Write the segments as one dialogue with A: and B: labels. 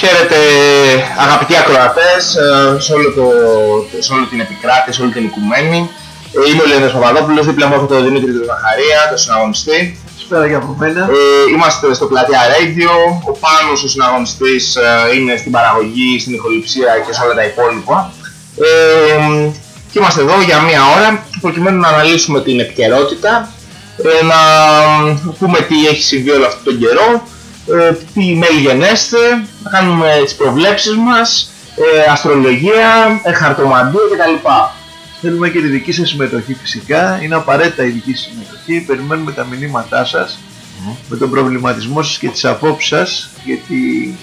A: Χαίρετε αγαπητοί ακροατές ε, σε, όλο το, σε όλη την επικράτεια, σε όλη την οικουμένη. Ε, Είμαι ο Λεωνίδας Παπαδόπουλος, δίπλα μου έχω τον Δημήτρη του Ζαχαρία, τον συναγωνιστή.
B: Καλησπέρα και από μένα.
A: Ε, είμαστε στο πλατεία Radio, ο Πάνος ο συναγωνιστής ε, είναι στην παραγωγή, στην ηχοληψία και σε όλα τα υπόλοιπα. Ε, και είμαστε εδώ για μία ώρα προκειμένου να αναλύσουμε την επικαιρότητα, ε, να πούμε τι έχει συμβεί όλο αυτόν τον καιρό, ε, τι μέλη γενέστε, να κάνουμε τις προβλέψεις μας, ε, αστρολογία, ε, χαρτομαντία κτλ.
B: Θέλουμε και τη δική σας συμμετοχή φυσικά. Είναι απαραίτητα η δική σας συμμετοχή. Περιμένουμε τα μηνύματά σας με τον προβληματισμό σας και τις απόψεις σας γιατί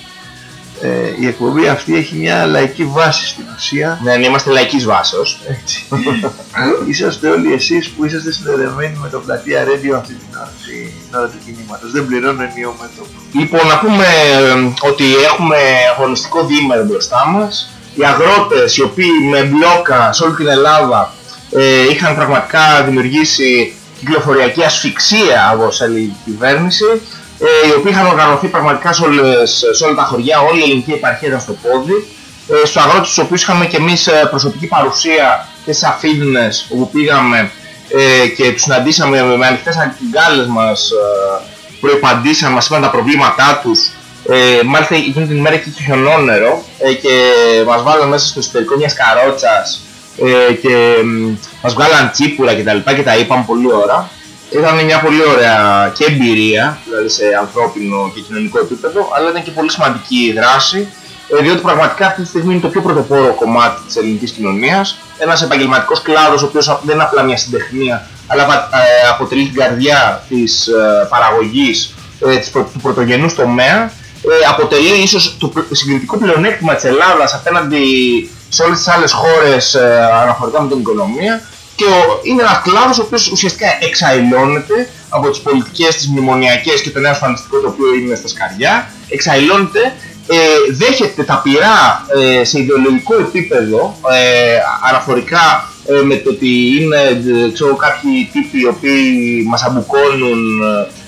B: ε, η εκπομπή αυτή έχει μια λαϊκή βάση στην ουσία.
A: Ναι, είμαστε λαϊκής βάσεως.
B: Έτσι. είσαστε όλοι εσείς που είσαστε συνδεδεμένοι με το πλατεία Radio αυτή την ώρα, την ώρα του κινήματος. Δεν πληρώνω ενιαίο μέτωπο.
A: Λοιπόν, να πούμε ε, ότι έχουμε αγωνιστικό διήμερο μπροστά μας. Οι αγρότες οι οποίοι με μπλόκα σε όλη την Ελλάδα ε, είχαν πραγματικά δημιουργήσει κυκλοφοριακή ασφυξία, όπως έλεγε η κυβέρνηση, ε, οι οποίοι είχαν οργανωθεί πραγματικά σε, όλες, σε όλα τα χωριά, όλη η ελληνική επαρχία ήταν στο πόδι. Ε, στους αγρότες τους οποίους είχαμε και εμείς ε, προσωπική παρουσία και στις αφίδνες όπου πήγαμε ε, και τους συναντήσαμε με ανοιχτές αγκάλες μας, ε, προϋπαντήσαμε, μας είπαν τα προβλήματά τους. Ε, μάλιστα εκείνη την ημέρα είχε χιονόνερο ε, και μας βάλαν μέσα στο εσωτερικό μιας καρότσας ε, και μ, μας βγάλαν τσίπουρα και τα λοιπά και τα είπαμε πολύ ώρα. Ήταν μια πολύ ωραία και εμπειρία, δηλαδή σε ανθρώπινο και κοινωνικό επίπεδο, αλλά ήταν και πολύ σημαντική η δράση, ε, διότι πραγματικά αυτή τη στιγμή είναι το πιο πρωτοπόρο κομμάτι της ελληνικής κοινωνίας. Ένας επαγγελματικός κλάδος, ο οποίος δεν είναι απλά μια συντεχνία, αλλά ε, αποτελεί την καρδιά της ε, παραγωγής ε, της, πρω- του πρωτογενούς τομέα, ε, αποτελεί ίσως το πλ- συγκριτικό πλεονέκτημα της Ελλάδας απέναντι σε όλες τις άλλες χώρες ε, αναφορικά με την οικονομία και ο, είναι ένας κλάδος ο οποίος ουσιαστικά εξαϊλώνεται από τις πολιτικές, τις μνημονιακές και το νέο ασφαλιστικό το οποίο είναι στα σκαριά, εξαϊλώνεται, ε, δέχεται τα πειρά ε, σε ιδεολογικό επίπεδο ε, αναφορικά ε, με το ότι είναι ε, ξέρω, κάποιοι τύποι οι οποίοι μας αμπουκώνουν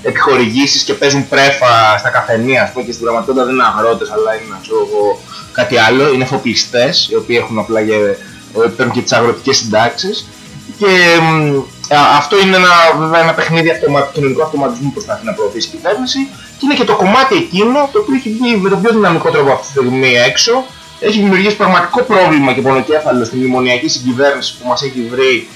A: ε, επιχορηγήσεις και παίζουν πρέφα στα καφενεία ας πούμε, και στην πραγματικότητα δεν είναι αγρότες αλλά είναι ξέρω, εγώ, κάτι άλλο, είναι εφοπλιστές οι οποίοι έχουν απλά για, ε, παίρνουν και τις αγροτικές συντάξεις και μ, α- αυτό είναι ένα, βέβαια ένα παιχνίδι αυτομα, κοινωνικού αυτοματισμού που προσπαθεί να προωθήσει η κυβέρνηση και είναι και το κομμάτι εκείνο το οποίο έχει βγει με τον πιο δυναμικό τρόπο αυτή τη στιγμή έξω έχει δημιουργήσει πραγματικό πρόβλημα και πονοκέφαλο στη μνημονιακή συγκυβέρνηση που μας έχει βρει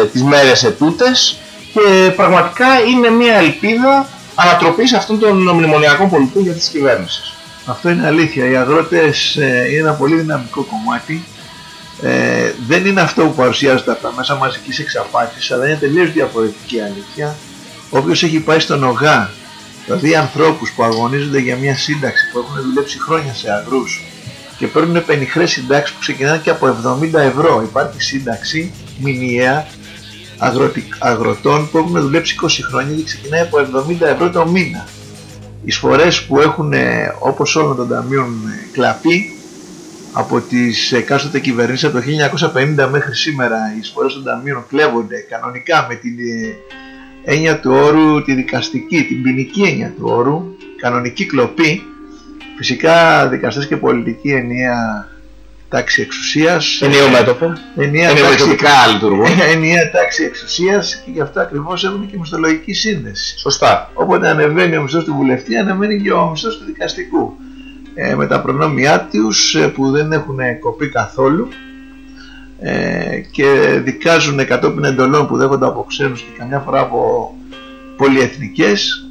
A: ε, τις μέρες ετούτες και πραγματικά είναι μια ελπίδα ανατροπής αυτών των μνημονιακών πολιτικών για τις κυβέρνησης.
B: Αυτό είναι αλήθεια. Οι αγρότες ε, είναι ένα πολύ δυναμικό κομμάτι. Ε, δεν είναι αυτό που παρουσιάζεται από τα μέσα μαζικής εξαπάτησης, αλλά είναι τελείως διαφορετική αλήθεια. Όποιος έχει πάει στον ΟΓΑ, δηλαδή ανθρώπους που αγωνίζονται για μια σύνταξη, που έχουν δουλέψει χρόνια σε αγρούς και παίρνουν πενιχρές συντάξεις που ξεκινάνε και από 70 ευρώ. Υπάρχει σύνταξη μηνιαία αγροτικ- αγροτών που έχουν δουλέψει 20 χρόνια και ξεκινάει από 70 ευρώ το μήνα. Οι σφορές που έχουν ε, όπως όλων των ταμείων ε, κλαπεί από τις εκάστοτε κυβερνήσεις από το 1950 μέχρι σήμερα οι σφορές των ταμείων κλέβονται κανονικά με την ε, έννοια του όρου τη δικαστική, την ποινική έννοια του όρου, κανονική κλοπή φυσικά δικαστές και πολιτική ενιαία τάξη εξουσίας
A: Ενιαίο μέτωπο,
B: ενιαία
A: ενιαίο
B: τάξη,
A: μετωπικά λειτουργούν.
B: ενιαία τάξη εξουσίας και γι' αυτό ακριβώς έχουν και μισθολογική σύνδεση
A: Σωστά.
B: Όποτε ανεβαίνει ο μισθός του βουλευτή, ανεβαίνει και ο μισθός του δικαστικού. Ε, με τα προνόμια τους ε, που δεν έχουν κοπεί καθόλου ε, και δικάζουν κατόπιν εντολών που δέχονται από ξένους και καμιά φορά από πολυεθνικές.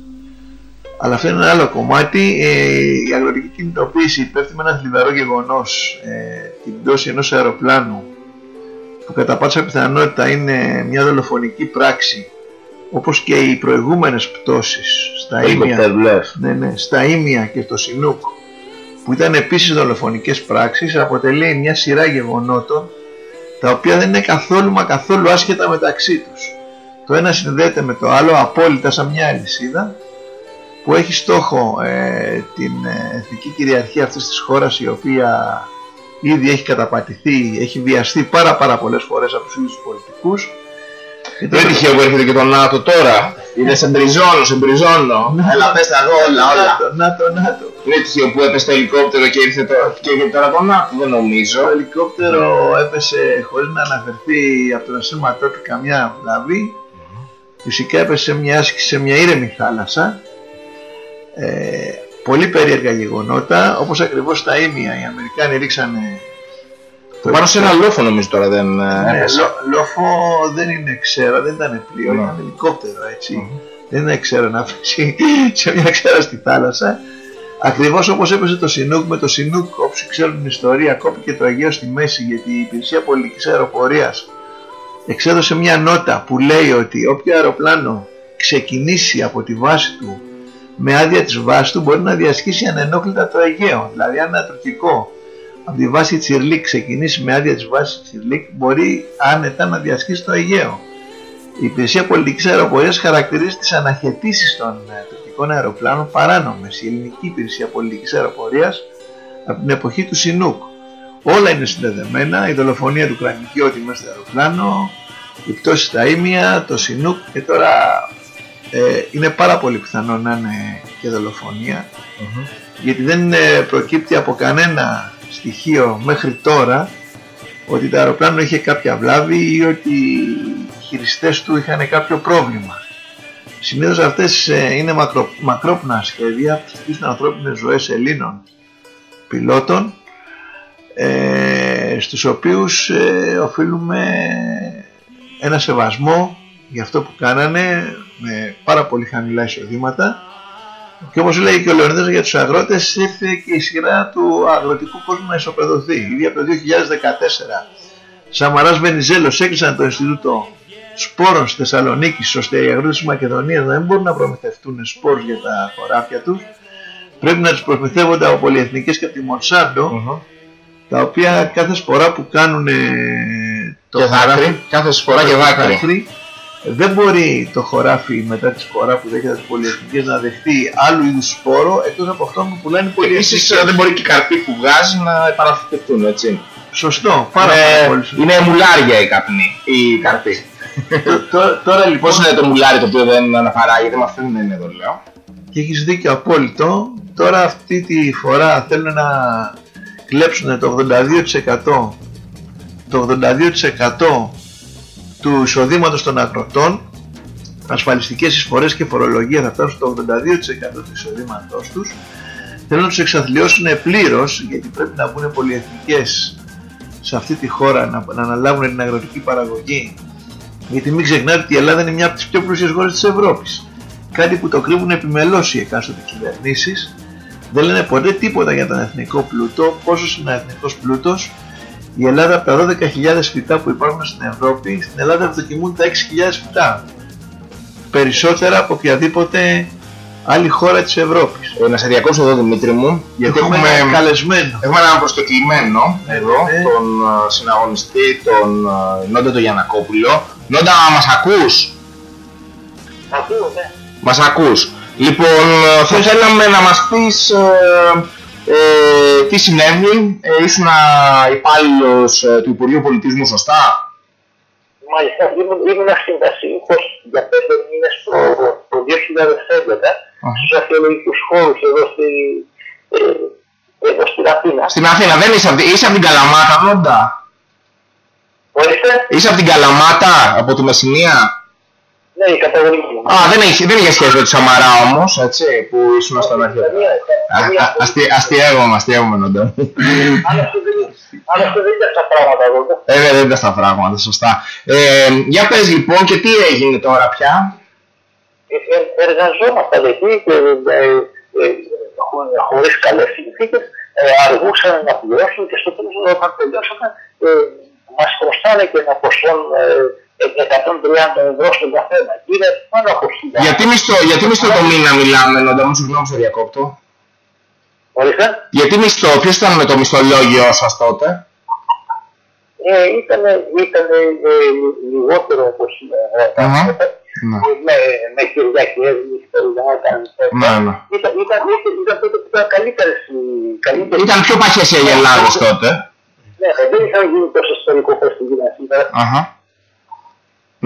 B: Αλλά αυτό είναι ένα άλλο κομμάτι. Ε, η αγροτική κινητοποίηση πέφτει με ένα θλιβερό γεγονός ε, την πτώση ενός αεροπλάνου που κατά πάσα πιθανότητα είναι μια δολοφονική πράξη όπως και οι προηγούμενες πτώσεις στα Ήμια,
A: Ελικοπτέρ,
B: ναι, ναι, στα Ήμια και στο Σινούκ που ήταν επίσης δολοφονικές πράξεις αποτελεί μια σειρά γεγονότων τα οποία δεν είναι καθόλου μα καθόλου άσχετα μεταξύ τους. Το ένα συνδέεται με το άλλο απόλυτα σαν μια αλυσίδα που έχει στόχο ε, την ε, εθνική κυριαρχία αυτής της χώρας η οποία ήδη έχει καταπατηθεί, έχει βιαστεί πάρα πάρα πολλές φορές από τους ίδιους πολιτικούς
A: δεν τυχαίο που έρχεται και το ΝΑΤΟ τώρα. Είναι σε μπριζώνω, σε μπριζώνω. Έλα πες τα εδώ όλα, όλα.
B: ΝΑΤΟ, ΝΑΤΟ.
A: Δεν τυχαίο που έπεσε το ελικόπτερο και ήρθε τώρα, και ήρθε τώρα το ΝΑΤΟ, δεν νομίζω.
B: Το ελικόπτερο έπεσε χωρίς να αναφερθεί από τον ασύρματό του καμιά βλάβη. Φυσικά έπεσε σε μια άσκηση σε μια ήρεμη θάλασσα. Ε, πολύ περίεργα γεγονότα, όπως ακριβώς τα ίμια οι Αμερικάνοι ρίξανε
A: πάνω σε ένα λόφο νομίζω τώρα δεν
B: ναι, λό, λόφο δεν είναι ξέρα, δεν ήταν πλοίο, ναι. ήταν ελικόπτερο έτσι. Mm-hmm. Δεν είναι ξέρα να αφήσει σε μια ξέρα στη θάλασσα. Ακριβώς όπως έπεσε το Σινούκ με το Σινούκ, όσοι ξέρουν την ιστορία, κόπηκε το Αγίο στη μέση γιατί η υπηρεσία πολιτικής αεροπορίας εξέδωσε μια νότα που λέει ότι όποιο αεροπλάνο ξεκινήσει από τη βάση του με άδεια της βάσης του μπορεί να διασχίσει ανενόχλητα το Αιγαίο. Δηλαδή αν ένα τουρκικό από τη βάση Τσιρλίκ ξεκινήσει με άδεια της βάσης Τσιρλίκ μπορεί άνετα να διασχίσει το Αιγαίο. Η υπηρεσία πολιτικής αεροπορίας χαρακτηρίζει τις αναχαιτήσεις των ε, τουρκικών αεροπλάνων παράνομες. Η ελληνική υπηρεσία πολιτικής αεροπορίας από την εποχή του Σινούκ. Όλα είναι συνδεδεμένα, η δολοφονία του Κρανικιώτη μέσα στο αεροπλάνο, η πτώση στα ίμια, το Σινούκ και τώρα ε, είναι πάρα πολύ πιθανό να είναι και δολοφονία γιατί δεν ε, προκύπτει από κανένα στοιχείο μέχρι τώρα ότι το αεροπλάνο είχε κάποια βλάβη ή ότι οι χειριστές του είχαν κάποιο πρόβλημα. Συνήθως αυτές ε, είναι μακρο, μακρόπνα σχέδια που στοιχίζουν ανθρώπινες ζωές Ελλήνων πιλότων ε, στους οποίους ε, οφείλουμε ένα σεβασμό για αυτό που κάνανε με πάρα πολύ χαμηλά εισοδήματα και όπως λέει και ο Λεωνίδας για τους αγρότες ήρθε και η σειρά του αγροτικού κόσμου να ισοπεδωθεί. Ήδη από το 2014 Σαμαράς Βενιζέλος έκλεισαν το Ινστιτούτο Σπόρων στη Θεσσαλονίκη ώστε οι αγρότες της Μακεδονίας να δεν μπορούν να προμηθευτούν σπόρους για τα χωράφια τους. Πρέπει να τους προμηθεύονται από πολυεθνικές και από τη μονσαντο τα οποία κάθε σπορά που κάνουν
A: το και δάκρυ, κάθε σπορά και δάκρυ
B: δεν μπορεί το χωράφι μετά τη σπορά που δέχεται τις πολυεθνικές να δεχτεί άλλου είδους σπόρο εκτός από αυτό που πουλάνε οι πολυεθνικές.
A: Επίσης δεν μπορεί και οι καρποί που βγάζει να επαναφυτευτούν έτσι.
B: Σωστό, πάρα,
A: ε,
B: πολύ σωστό.
A: Είναι μουλάρια οι καπνοί, οι καρποί.
B: τώρα, τώρα λοιπόν...
A: Πώς είναι το μουλάρι το οποίο δεν αναπαράγεται, με αυτό δεν είναι εδώ λέω.
B: Και έχεις δίκιο απόλυτο. Τώρα αυτή τη φορά θέλουν να κλέψουν το 82% το 82% του εισοδήματος των αγροτών, ασφαλιστικές εισφορές και φορολογία θα φτάσουν στο 82% του εισοδήματός τους. Θέλουν να τους εξαθλιώσουν πλήρως γιατί πρέπει να μπουν πολυεθνικές σε αυτή τη χώρα να, να αναλάβουν την αγροτική παραγωγή. Γιατί μην ξεχνάτε ότι η Ελλάδα είναι μια από τις πιο πλούσιες χώρες της Ευρώπης. Κάτι που το κρύβουν επιμελώς οι εκάστοτε κυβερνήσεις. Δεν λένε ποτέ τίποτα για τον εθνικό πλούτο, πόσο είναι ο εθνικός πλούτος η Ελλάδα από τα 12.000 φυτά που υπάρχουν στην Ευρώπη, στην Ελλάδα ευδοκιμούν τα 6.000 φυτά. Περισσότερα από οποιαδήποτε άλλη χώρα της Ευρώπης.
A: Ε, να σε διακόψω εδώ Δημήτρη μου,
B: γιατί έχουμε, έχουμε καλεσμένο.
A: Έχουμε έναν προσκεκλημένο εδώ, ναι. τον uh, συναγωνιστή, τον uh, Νόντα τον Γιανακόπουλο. Νόντα, μας ακούς;
C: Ακούω, ναι.
A: Μας ακούς. Λοιπόν, θα θέλαμε να μας πεις ε, τι συνέβη, ε, ήσουν υπάλληλος ε, του Υπουργείου Πολιτισμού, σωστά;
C: Μάλιστα, ήμουν, ήμουν συμβασίουχος για πέντε μήνες το, το 2011 στους αρχαιολογικούς χώρους εδώ, στη, ε, εδώ στην Αθήνα.
A: Στην Αθήνα, δεν είσαι, είσαι από την Καλαμάτα, Νόντα.
C: Ορίστε.
A: Είσαι από την Καλαμάτα, από τη Μεσσηνία;
C: Ναι, η καταγωγή μου.
A: Α, δεν έχει, δεν είχε σχέση με τη Σαμαρά όμως, έτσι, που ήσουν στον αρχαίο. Αστείευομαι, αστείευομαι, Νόντα.
C: Άλλωστε δεν ήταν στα πράγματα εδώ.
A: Ε, δεν ήταν στα πράγματα, σωστά. Ε, για πες λοιπόν και τι έγινε τώρα πια;
C: Ε, εργαζόμασταν εκεί και χωρίς καλές συνθήκες αργούσαν να πληρώσουν και στο τέλος όταν τελειώσαμε μας χρωστάνε και ένα ποσό 130 ευρώ στον καθένα. Είναι πάνω από
A: Γιατί μισθό, γιατί μισθό το μήνα μιλάμε, να μου συγγνώμη σε διακόπτω.
C: Ορίστε.
A: Γιατί μισθό, ποιος ήταν με το μισθολόγιο σας τότε;
C: Ε, ήταν, ήταν ε, λιγότερο όπως ε,
A: Αχα.
C: με, με Κυριακές, με Χριστουγεννιάτικα.
A: Ναι, ναι.
C: Ήταν, ήταν, ήταν, ήταν τότε που ήταν καλύτερες, οι καλύτερες.
A: Ήταν πιο παχές οι Αγελάδες τότε.
C: Ναι, δεν είχαν γίνει τόσο ιστορικό πώς τη γίνανε σήμερα.
A: Αχα.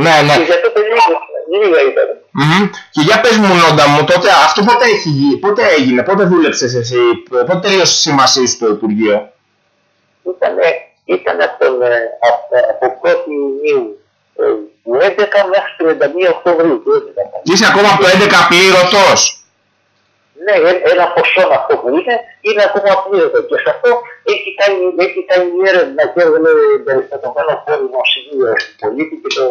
A: Ναι, ναι.
C: Και για τότε λίγα, λίγα ήταν.
A: Μμμ. Και για πες μου Νόντα μου, τότε αυτό πότε, έχει, γι- πότε έγινε, πότε δούλεψες εσύ, πότε τελείωσε η σύμβασή σου στο Υπουργείο;
C: Ήταν, ήταν από, τον, ε, από, από 1η Ιουνίου ε, του 11 μέχρι 31 Οκτωβρίου του 11.
A: Και είσαι ακόμα από το 11 πλήρωτος;
C: Ναι, ε- ένα ποσό αυτό που είναι, είναι ακόμα απλήρωτο. Και σε αυτό έχει κάνει, έχει κάνει μια έρευνα και έβγαλε περιστατωμένο πόλεμο σημείο στην πολίτη και το,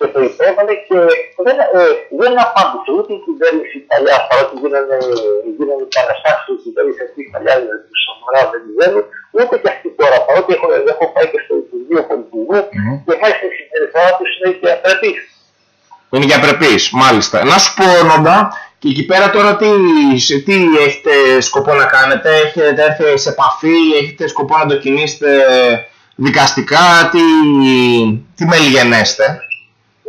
C: και το υπέβαλε και δεν, ε, δεν απάντησε ούτε η κυβέρνηση παλιά, παρότι γίνανε, γίνανε παραστάσεις η κυβέρνηση αυτή παλιά, δηλαδή του Σαμαρά δεν βγαίνει, ούτε και αυτή τώρα, παρότι έχω, έχω πάει και στο Υπουργείο Πολιτισμού
A: Μμμ.
C: και μάλιστα η συμπεριφορά τους είναι και απρεπής.
A: Είναι για πρεπής, μάλιστα. Να σου πω Νόντα, και εκεί πέρα τώρα τι, σε- τι έχετε σκοπό να κάνετε, έχετε έρθει σε επαφή, έχετε σκοπό να το κινήσετε δικαστικά, τι, τι μελιγενέστε;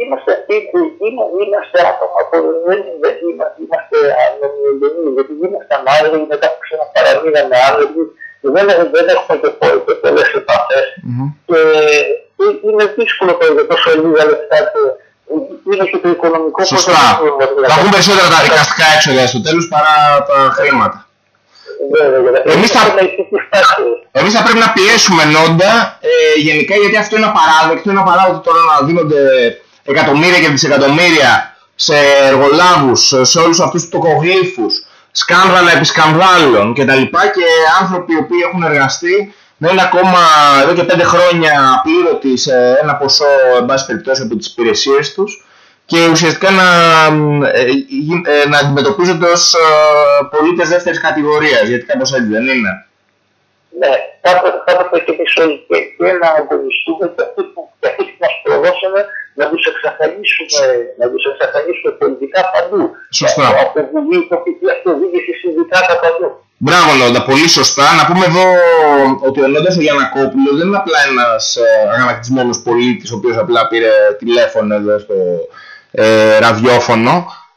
C: Είμαστε, ή- ή- είμα- είμαστε άτομα που δεν δεν είμα- είμαστε ανομιλογενεί, γιατί ήμασταν άνεργοι μετά που ξαναπαραμείναμε άνεργοι και δεν, δεν έχουμε και πο- και πολλές επαφές και ε- είναι δύσκολο το για τόσο λίγα λεφτά και είναι και το οικονομικό
A: Σωστά.
C: αποτέλεσμα.
A: Θα βγουν περισσότερα τα δικαστικά έξοδα στο τέλος παρά τα χρήματα.
C: Βέβαια, βέβαια.
A: Εμείς θα-
C: Έχουμε ηθική στάση.
A: Εμείς θα πρέπει να πιέσουμε νόντα ε, γενικά γιατί αυτό είναι απαράδεκτο. Είναι απαράδεκτο τώρα να δίνονται εκατομμύρια και δισεκατομμύρια σε εργολάβους, σε όλους αυτούς τους τοκογλύφους, σκάνδαλα επί σκανδάλων κτλ. Και άνθρωποι οι οποίοι έχουν εργαστεί να είναι ακόμα εδώ και πέντε χρόνια απλήρωτοι σε ένα ποσό εν πάση περιπτώσει από τις υπηρεσίες τους και ουσιαστικά να, ε, γι- ε, να αντιμετωπίζονται ως ε, πολίτες δεύτερης κατηγορίας, γιατί κάπως έτσι δεν είναι.
C: Ναι, θα έπρεπε- θα έπρεπε και εμείς όλοι και, και να αγωνιστούμε και αυτοί που, και αυτοί που μας προδώσανε να τους εξαφανίσουμε, να τους εξαφανίσουμε πολιτικά παντού.
A: Σωστά.
C: Από βουλή, τοπική αυτοδιοίκηση, συνδικάτα παντού.
A: Μπράβο Νόντα, πολύ σωστά. Να πούμε εδώ ότι ο Νόντας ο Γιανακόπουλος δεν είναι απλά ένας ε, αγανακτισμένος πολίτης ο οποίος απλά πήρε τηλέφωνο εδώ στο ε, ραδιόφωνο.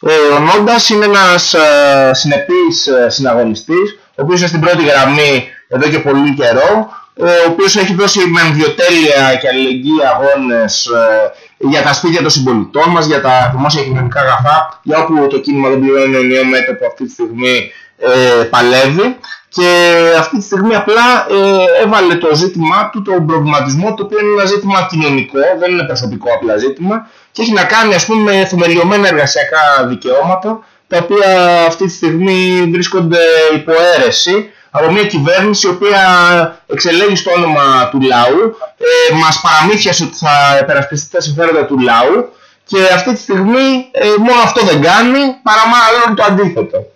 A: Ε, ο Νόντας είναι ένας ε, συνεπής ε, συναγωνιστής ο οποίος είναι στην πρώτη γραμμή εδώ και πολύ καιρό ε, ο οποίος έχει δώσει με ενδιοτέλεια και αλληλεγγύη αγώνες ε, για τα σπίτια των συμπολιτών μας, για τα δημόσια κοινωνικά αγαθά, για όπου το κίνημα δεν πληρώνει ενιαίο μέτωπο αυτή τη στιγμή ε, παλεύει. Και αυτή τη στιγμή απλά ε, έβαλε το ζήτημά του, τον προβληματισμό, το οποίο είναι ένα ζήτημα κοινωνικό, δεν είναι προσωπικό απλά ζήτημα και έχει να κάνει ας πούμε με θεμελιωμένα εργασιακά δικαιώματα τα οποία αυτή τη στιγμή βρίσκονται υπό αίρεση από μια κυβέρνηση η οποία εξελέγει στο όνομα του λαού, ε, μας παραμύθιασε ότι θα επερασπιστεί τα συμφέροντα του λαού και αυτή τη στιγμή ε, μόνο αυτό δεν κάνει παρά μάλλον το αντίθετο.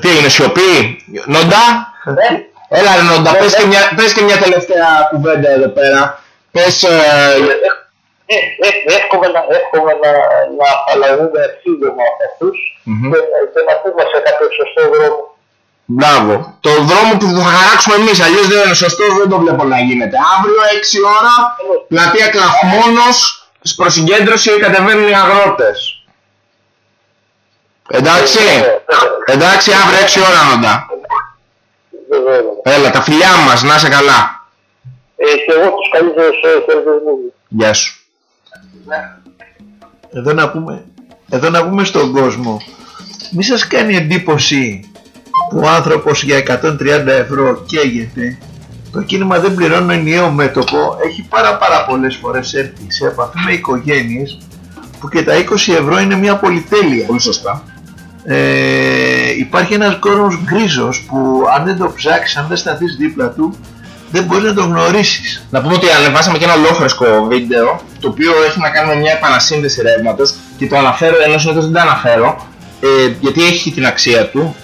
A: Τι είναι σιωπή, Νόντα,
C: Ναι,
A: έλα ρε Νόντα, πες και, μια, πες και μια τελευταία κουβέντα εδώ πέρα. Πες, ε,
C: ε, ε, εύχομαι να, εύχομαι να, να απαλλαγούμε σύντομα από αυτούς
A: Μμμ.
C: και, και να πούμε σε κάποιο σωστό δρόμο.
A: Μπράβο. Το δρόμο που θα χαράξουμε εμείς, αλλιώς δεν είναι σωστός, δεν το βλέπω να γίνεται. Αύριο 6 ώρα, πλατεία Κλαφμόνος, προς συγκέντρωση κατεβαίνουν οι αγρότες. Εντάξει, εντάξει αύριο 6 ώρα νοντά.
C: Βεβαίως.
A: Έλα, τα φιλιά μας, να είσαι καλά.
C: Ε, και εγώ τους καλύτερους ε, χαιρετισμούς μου.
A: Γεια σου.
B: Εδώ να πούμε, εδώ να πούμε στον κόσμο. Μη σας κάνει εντύπωση που ο άνθρωπος για 130 ευρώ καίγεται. Το κίνημα δεν πληρώνει ενιαίο μέτωπο. Έχει πάρα πάρα πολλές φορές έρθει σε επαφή με οικογένειες που και τα 20 ευρώ είναι μια πολυτέλεια.
A: Πολύ σωστά.
B: ε, υπάρχει ένας κόσμος γκρίζος που αν δεν το ψάξεις, αν δεν σταθείς δίπλα του δεν μπορείς να τον γνωρίσεις
A: Να πούμε ότι ανεβάσαμε και ένα ολόφρεσκο βίντεο το οποίο έχει να κάνει με μια επανασύνδεση ρεύματος και το αναφέρω ενώ συνήθως δεν το αναφέρω ε, γιατί έχει την αξία του.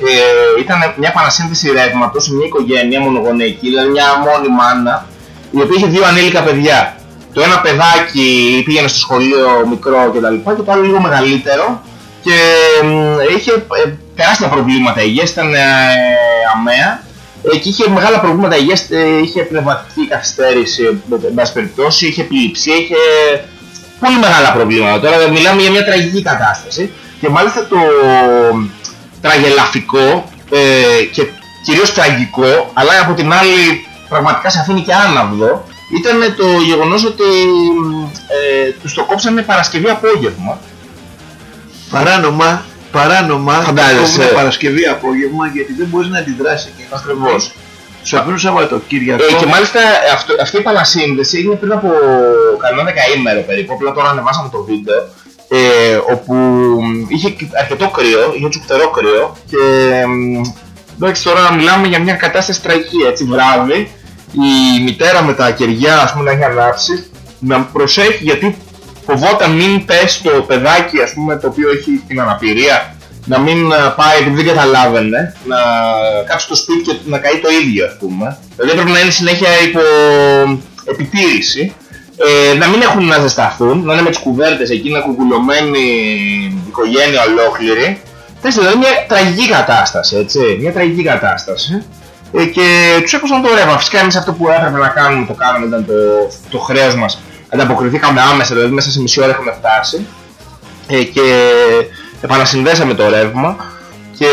A: Ε, ήταν μια επανασύνδεση ρεύματος σε μια οικογένεια μονογονεϊκή, δηλαδή μια μόνη μάνα η οποία είχε δύο ανήλικα παιδιά. Το ένα παιδάκι πήγαινε στο σχολείο μικρό κτλ. Και, και το άλλο λίγο μεγαλύτερο και μ, είχε ε, τεράστια προβλήματα υγείας, ήταν ε, αμαία ε, και είχε μεγάλα προβλήματα υγείας, ε, είχε πνευματική καθυστέρηση, εν πάση περιπτώσει, είχε επιληψία, είχε πολύ μεγάλα προβλήματα. Τώρα μιλάμε για μια τραγική κατάσταση και μάλιστα το τραγελαφικό ε, και κυρίως τραγικό, αλλά από την άλλη πραγματικά σε αφήνει και άναυδο, ήταν το γεγονός ότι ε, τους το κόψανε Παρασκευή απόγευμα.
B: Παράνομα, παράνομα,
A: Φαντάζεσαι.
B: το κόβουνε Παρασκευή απόγευμα γιατί δεν μπορείς να αντιδράσεις και
A: Ακριβώς.
B: Σου αφήνουν Σαββατοκύριακο.
A: Ε, και μάλιστα αυτό, αυτή η επανασύνδεση έγινε πριν από κανένα δεκαήμερο περίπου. Απλά τώρα ανεβάσαμε το βίντεο. Ε, όπου είχε αρκετό κρύο, είχε τσουκτερό κρύο και μ, εντάξει τώρα μιλάμε για μια κατάσταση τραγική έτσι βράδυ η μητέρα με τα κεριά ας πούμε να έχει ανάψει να προσέχει γιατί φοβόταν μην πέσει το παιδάκι ας πούμε το οποίο έχει την αναπηρία να μην α, πάει επειδή δεν καταλάβαινε να κάψει στο σπίτι και να καεί το ίδιο ας πούμε δηλαδή πρέπει να είναι συνέχεια υπό επιτήρηση ε, να μην έχουν να ζεσταθούν, να είναι με τις κουβέρτες εκεί, να κουκουλωμένη οικογένεια ολόκληρη. Θες δηλαδή μια τραγική κατάσταση, έτσι, μια τραγική κατάσταση. Ε, και τους έκοσαν το ρεύμα. Φυσικά εμείς αυτό που έπρεπε να κάνουμε το κάναμε, ήταν το, το χρέος μας. Ανταποκριθήκαμε άμεσα, δηλαδή μέσα σε μισή ώρα είχαμε φτάσει. Ε, και επανασυνδέσαμε το ρεύμα. Και,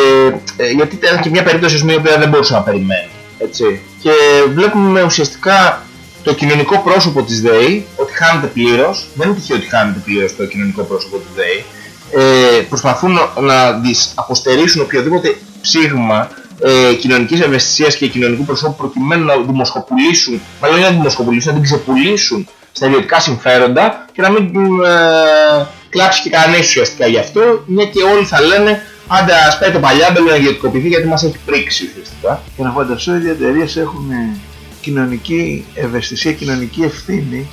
A: ε, γιατί ήταν και μια περίπτωση η οποία δεν μπορούσε να περιμένει. Έτσι. Και βλέπουμε ουσιαστικά το κοινωνικό πρόσωπο της ΔΕΗ ότι χάνεται πλήρως, δεν είναι τυχαίο ότι χάνεται πλήρως το κοινωνικό πρόσωπο της ΔΕΗ, ε, προσπαθούν να, να τις αποστερήσουν οποιοδήποτε ψήγμα ε, κοινωνικής ευαισθησίας και κοινωνικού προσώπου προκειμένου να δημοσκοπουλήσουν, μάλλον όχι να δημοσκοπουλήσουν, να την ξεπουλήσουν στα ιδιωτικά συμφέροντα και να μην ε, κλάψει και κανείς ουσιαστικά γι' αυτό, μια και όλοι θα λένε άντε ας πάει το παλιάμπελο να ιδιωτικοποιηθεί γιατί μας έχει πρίξει ουσιαστικά.
B: Και να φανταστώ ότι οι εταιρείες έχουν ε, κοινωνική ευαισθησία, κοινωνική ευθύνη.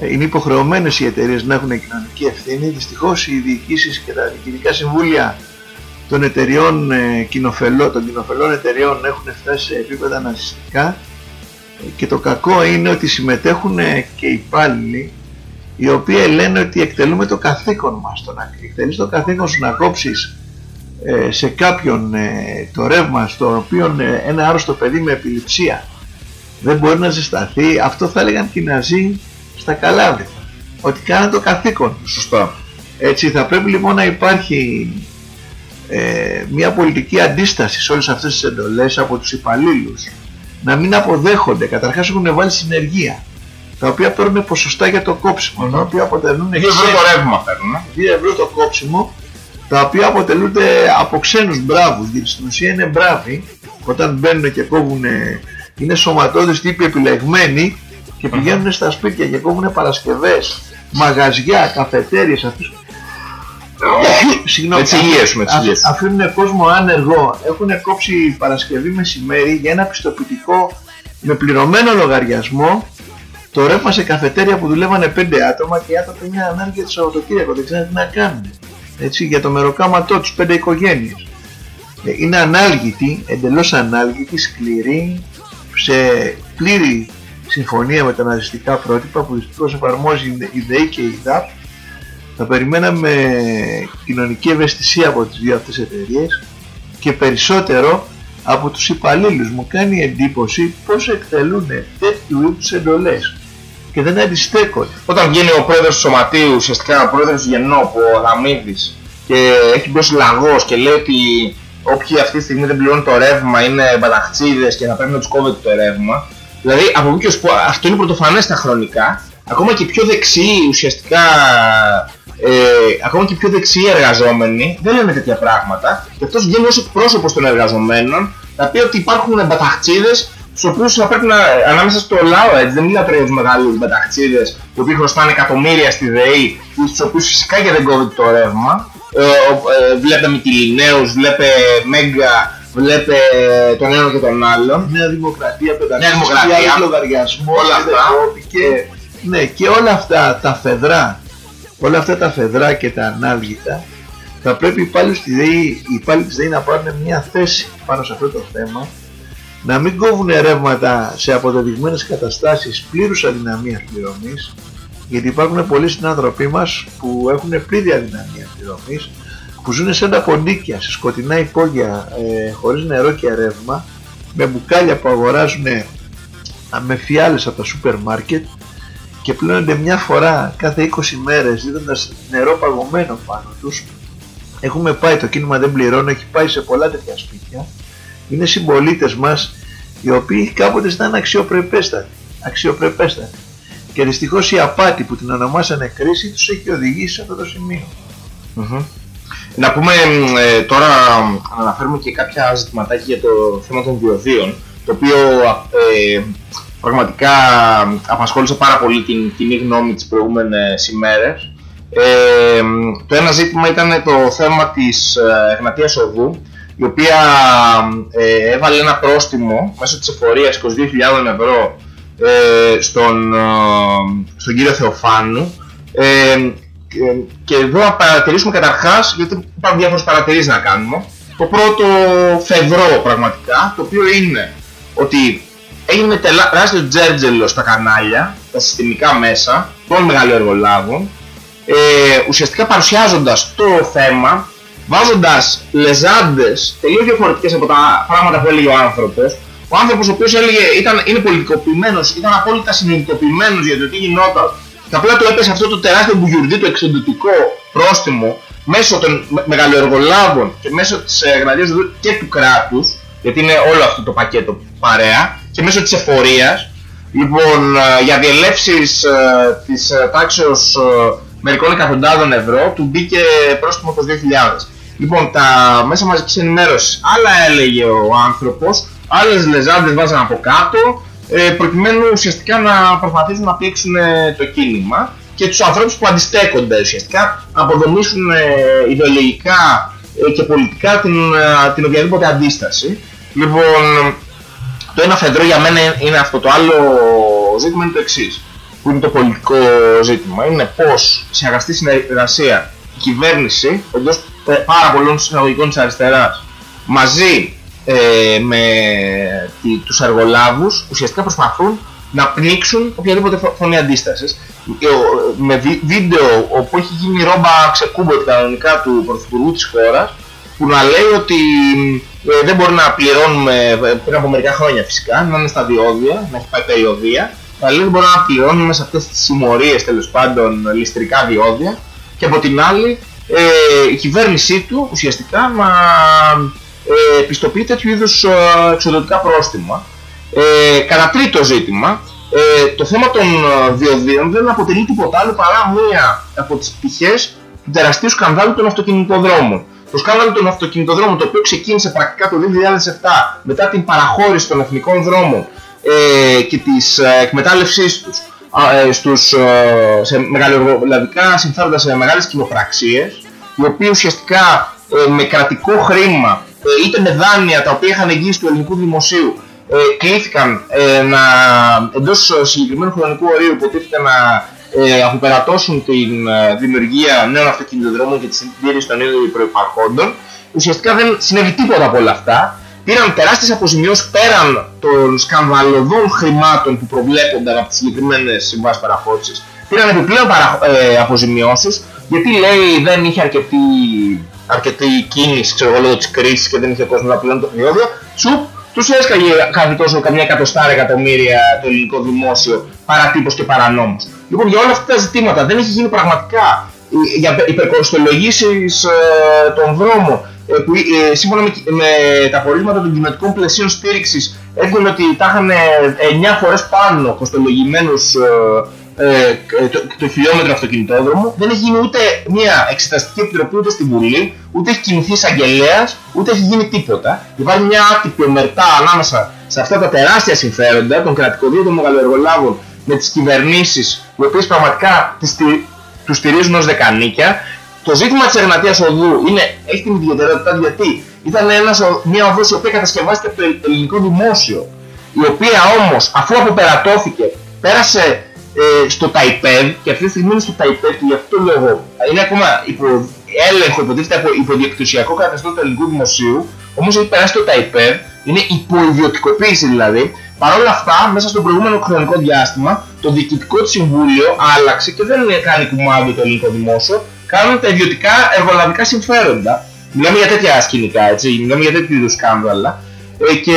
B: Ε, Είναι υποχρεωμένες οι εταιρείες να έχουν κοινωνική ευθύνη. Δυστυχώς οι διοικήσεις και τα διοικητικά συμβούλια των εταιριών ε, κοινοφελών, των κοινοφελών εταιρεών έχουν φτάσει σε επίπεδα ναζιστικά Ε, και το κακό είναι ότι συμμετέχουν ε, και υπάλληλοι οι οποίοι λένε ότι εκτελούμε το καθήκον μας. Το να εκτελείς το καθήκον σου να κόψεις ε, σε κάποιον ε, το ρεύμα στο οποίο ε, ένα άρρωστο παιδί με επιληψία δεν μπορεί να ζεσταθεί, αυτό θα έλεγαν και οι Ναζί στα Καλάβρια. Ότι κάναν το καθήκον τους.
A: Σωστά.
B: Έτσι θα πρέπει λοιπόν να υπάρχει ε, μια πολιτική αντίσταση σε όλες αυτές τις εντολές από τους υπαλλήλους να μην αποδέχονται, καταρχάς έχουν βάλει συνεργεία τα οποία παίρνουν ποσοστά για το κόψιμο, τα οποία αποτελούν
A: 2 ευρώ το ρεύμα παίρνουν. ε.
B: 2 ευρώ το κόψιμο τα οποία αποτελούνται από ξένους μπράβους γιατί στην ουσία είναι μπράβοι όταν μπαίνουν και κόβουν είναι σωματώδες τύποι επιλεγμένοι και πηγαίνουν στα σπίτια και κόβουν παρασκευές μαγαζιά, καφετέριες αυτούς Συγγνώμη,
A: Με τις υγείες, με τις
B: αφ-
A: υγείες.
B: αφήνουν κόσμο άνεργο έχουν κόψει Παρασκευή μεσημέρι για ένα πιστοποιητικό με πληρωμένο λογαριασμό το ρεύμα σε καφετέρια που δουλεύανε 5 άτομα και οι άνθρωποι είναι ανάγκη το Σαββατοκύριακο, δεν ξέρουν τι να κάνουν. Έτσι, για το μεροκάματό τους, 5 οικογένειες. Ε, Είναι ανάλγητοι, εντελώς ανάλγητοι, σκληροί, σε πλήρη συμφωνία με τα ναζιστικά πρότυπα που δυστυχώς εφαρμόζει η ΔΕΗ και η ΔΑΠ. Θα περιμέναμε κοινωνική ευαισθησία από τις δύο αυτές εταιρείες και περισσότερο από τους υπαλλήλους. Μου κάνει εντύπωση πώς εκτελούν τέτοιου είδους εντολές και δεν αντιστέκονται.
A: Όταν βγαίνει ο πρόεδρος του Σωματείου, ουσιαστικά ο πρόεδρος του Γενόπου, ο Γαμίδης, και έχει μπει ως λαγός και λέει ότι όποιοι αυτή τη στιγμή δεν πληρώνουν το ρεύμα είναι μπαταχτσίδες και θα πρέπει να τους κόβεται το ρεύμα. Δηλαδή από εκεί και ως που- αυτό είναι πρωτοφανές στα χρονικά. Ακόμα και οι πιο δεξιοί ουσιαστικά, ε, ακόμα και οι πιο δεξιοί εργαζόμενοι δεν λένε τέτοια πράγματα. Και αυτός βγαίνει ως εκπρόσωπος των εργαζομένων, να πει ότι υπάρχουν μπαταχτσίδες στους οποίους θα πρέπει να, ανάμεσα στο λαό, έτσι, δεν μιλάω τώρα για τους μεγάλους μπαταχτσίδες, οι οποίοι χρωστάνε εκατομμύρια στη ΔΕΗ, στους οποίους φυσικά και δεν κόβεται το ρεύμα. Ε, ο- ε, βλέπε Μητυλινέους, βλέπε Μέγκα, βλέπε τον ένα και τον άλλον.
B: Νέα Δημοκρατία,
A: Νέα Δημοκρατία.
B: λογαριασμός,
A: Όλα αυτά.
B: Και, ναι, και όλα αυτά τα φεδρά, όλα αυτά τα φεδρά και τα ανάλγητα θα πρέπει οι υπάλληλοι στη ΔΕΗ, οι υπάλληλοι της ΔΕΗ να πάρουν μια θέση πάνω σε αυτό το θέμα να μην κόβουν ρεύματα σε αποδεδειγμένες καταστάσεις πλήρους αδυναμίας πληρωμής γιατί υπάρχουν πολλοί συνάνθρωποι μας που έχουν πλήρη αδυναμία πληρωμής που ζουν σε ένα ποντίκια, σε σκοτεινά υπόγεια, ε, χωρίς νερό και ρεύμα με μπουκάλια που αγοράζουν με φιάλες από τα σούπερ μάρκετ και πλένονται μια φορά κάθε 20 μέρες δίδοντας νερό παγωμένο πάνω τους. Έχουμε πάει, το κίνημα δεν πληρώνω, έχει πάει σε πολλά τέτοια σπίτια. Είναι συμπολίτες μας οι οποίοι κάποτε ήταν αξιοπρεπέστατοι, αξιοπρεπέστατοι. Και δυστυχώς η απάτη που την ονομάσανε κρίση τους έχει οδηγήσει σε αυτό το σημείο.
A: Να πούμε ε, τώρα, να αναφέρουμε και κάποια ζητηματάκια για το θέμα των διοδίων, το οποίο ε, πραγματικά απασχόλησε πάρα πολύ την κοινή γνώμη τις προηγούμενες ημέρες. Ε, το ένα ζήτημα ήταν το θέμα της ε, Εγνατίας Οδού, η οποία ε, έβαλε ένα πρόστιμο μέσω της εφορίας 22.000 ευρώ ε, στον, στον κύριο Θεοφάνου και εδώ να παρατηρήσουμε καταρχάς, γιατί υπάρχουν διάφορες παρατηρήσεις να κάνουμε, το πρώτο φευρό πραγματικά, το οποίο είναι ότι έγινε τεράστιο τζέρτζελο στα κανάλια, τα συστημικά μέσα, των μεγαλοεργολάβων, ε, ουσιαστικά παρουσιάζοντας το θέμα, βάζοντας λεζάντες τελείως διαφορετικές από τα πράγματα που έλεγε ο άνθρωπος, ο άνθρωπος ο οποίος έλεγε, ήταν, είναι πολιτικοποιημένος, ήταν απόλυτα συνειδητοποιημένος για το τι γινόταν. Και απλά του έπεσε αυτό το τεράστιο μπουγιουρδί, το εξεντωτικό πρόστιμο μέσω των μεγαλοεργολάβων και μέσω της ε, γραμματείας και του κράτους, γιατί είναι όλο αυτό το πακέτο παρέα, και μέσω της εφορίας, λοιπόν, ε, για διελεύσεις ε, της ε, τάξεως μερικών εκατοντάδων ευρώ, του μπήκε πρόστιμο το 2000. Λοιπόν, τα μέσα μαζικής ενημέρωσης, άλλα έλεγε ο άνθρωπος, άλλες λεζάντες βάζαν από κάτω, προκειμένου ουσιαστικά να προσπαθήσουν να πήξουν το κίνημα και τους ανθρώπους που αντιστέκονται ουσιαστικά να αποδομήσουν ιδεολογικά και πολιτικά την, την οποιαδήποτε αντίσταση. Λοιπόν, το ένα φεδρό για μένα είναι αυτό. Το άλλο ζήτημα είναι το εξής. Που είναι το πολιτικό ζήτημα. Είναι πώς σε αγαστή συνεργασία η κυβέρνηση εντός πάρα πολλών εισαγωγικών της αριστεράς μαζί ε, με του τους εργολάβους ουσιαστικά προσπαθούν να πνίξουν οποιαδήποτε φωνή αντίστασης. Ε, με βίντεο όπου έχει γίνει ρόμπα ξεκούμπο κανονικά του Πρωθυπουργού της χώρας που να λέει ότι ε, δεν μπορεί να πληρώνουμε ε, πριν από μερικά χρόνια φυσικά, να είναι στα διόδια, να έχει πάει περιοδία. Αλλά δεν μπορούμε να πληρώνουμε σε αυτές τις συμμορίες τέλος πάντων ληστρικά διόδια και από την άλλη ε, η κυβέρνησή του ουσιαστικά να ε, επιστοποιεί τέτοιου είδους ε, εξοδοτικά πρόστιμα. Ε, κατά τρίτο ζήτημα, ε, το θέμα των διοδίων δεν αποτελεί τίποτα άλλο παρά μία από τις πτυχές του τεραστίου σκανδάλου των αυτοκινητοδρόμων. Το σκάνδαλο των αυτοκινητοδρόμων, το οποίο ξεκίνησε πρακτικά το 2007 μετά την παραχώρηση των εθνικών δρόμων ε, και της ε, εκμετάλλευσής τους ε, στους, ε, σε μεγαλοεργολαβικά συμφέροντα σε μεγάλες κοινοπραξίες οι οποίοι ουσιαστικά ε, με κρατικό χρήμα ε, είτε με δάνεια τα οποία είχαν εγγύσει του ελληνικού δημοσίου ε, κλήθηκαν να εντός συγκεκριμένου χρονικού ορίου υποτίθεται να ε, αποπερατώσουν την ε, δημιουργία νέων αυτοκινητοδρόμων και τη συντήρηση των ίδιων προϋπαρχόντων, ουσιαστικά δεν συνέβη τίποτα από όλα αυτά. Πήραν τεράστιες αποζημιώσεις πέραν των σκανδαλωδών χρημάτων που προβλέπονταν από τις συγκεκριμένες συμβάσεις παραχώρησης. Πήραν επιπλέον παρα, ε, αποζημιώσεις γιατί λέει δεν είχε αρκετή, αρκετή κίνηση ξέρω, λόγω της κρίσης και δεν είχε κόσμο να πληρώνει το διόδιο. Σου τους έσκαγε κάτι τόσο καμιά εκατοστάρα εκατομμύρια το ελληνικό δημόσιο παρατύπως και παρανόμως. Λοιπόν, για όλα αυτά τα ζητήματα δεν έχει γίνει πραγματικά για υπερκοστολογήσεις ε, των δρόμων ε, που ε, σύμφωνα με, με τα πορίσματα των κοινωνικών πλαισίων στήριξης έδειχνε ότι τα είχαν 9 φορές πάνω κοστολογημένους ε, το, το χιλιόμετρο αυτοκινητόδρομο δεν έχει γίνει ούτε μια εξεταστική επιτροπή ούτε στη Βουλή, ούτε έχει κινηθεί εισαγγελέα, ούτε έχει γίνει τίποτα. Υπάρχει μια άτυπη ομερτά ανάμεσα σε αυτά τα τεράστια συμφέροντα των κρατικοδίων των μεγαλοεργολάβων με τις κυβερνήσεις οι οποίες πραγματικά τις, τους στηρίζουν ως δεκανίκια. Το ζήτημα της Εγνατίας Οδού είναι, έχει την ιδιαιτερότητα γιατί ήταν ένας, μια οδός η οποία κατασκευάστηκε από το ελληνικό δημόσιο η οποία όμως αφού αποπερατώθηκε πέρασε ε, στο Ταϊπέδ και αυτή τη στιγμή είναι στο Ταϊπέδ και γι' αυτό το λόγο είναι ακόμα υπό έλεγχο, υποτίθεται από υποδιεκτουσιακό καθεστώς του ελληνικού δημοσίου, όμως έχει περάσει το Ταϊπέδ, είναι υποειδιωτικοποίηση δηλαδή. Παρ' όλα αυτά, μέσα στο προηγούμενο χρονικό διάστημα, το διοικητικό της συμβούλιο άλλαξε και δεν κάνει κουμάντο το ελληνικό δημόσιο, κάνουν τα ιδιωτικά εργολαβικά συμφέροντα. Μιλάμε για τέτοια σκηνικά, έτσι, μιλάμε για τέτοιου είδους σκάνδαλα. Ε, και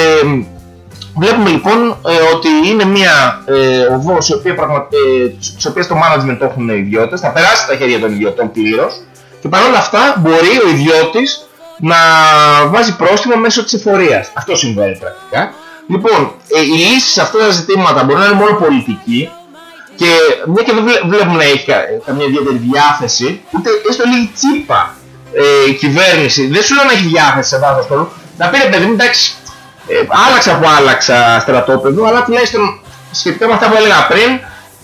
A: Βλέπουμε λοιπόν ε, ότι είναι μια ε, οδός η οποία πραγμα... ε, της οποίας το management το έχουν οι ιδιώτες, θα περάσει στα χέρια των ιδιωτών πλήρως και παρόλα αυτά μπορεί ο ιδιώτης να βάζει πρόστιμο μέσω της εφορίας. Αυτό συμβαίνει πρακτικά. Λοιπόν, ε, οι λύσεις σε αυτά τα ζητήματα μπορεί να είναι μόνο πολιτική και μια και δεν βλέ- βλέπουμε να έχει κα- καμία ιδιαίτερη διάθεση, ούτε έστω λίγη τσίπα ε, η κυβέρνηση, δεν σου λέω να έχει διάθεση σε βάθος χρόνου, να πει ρε παιδί μου εντάξει, ε, άλλαξα που άλλαξα στρατόπεδο, αλλά τουλάχιστον σχετικά με αυτά που έλεγα πριν,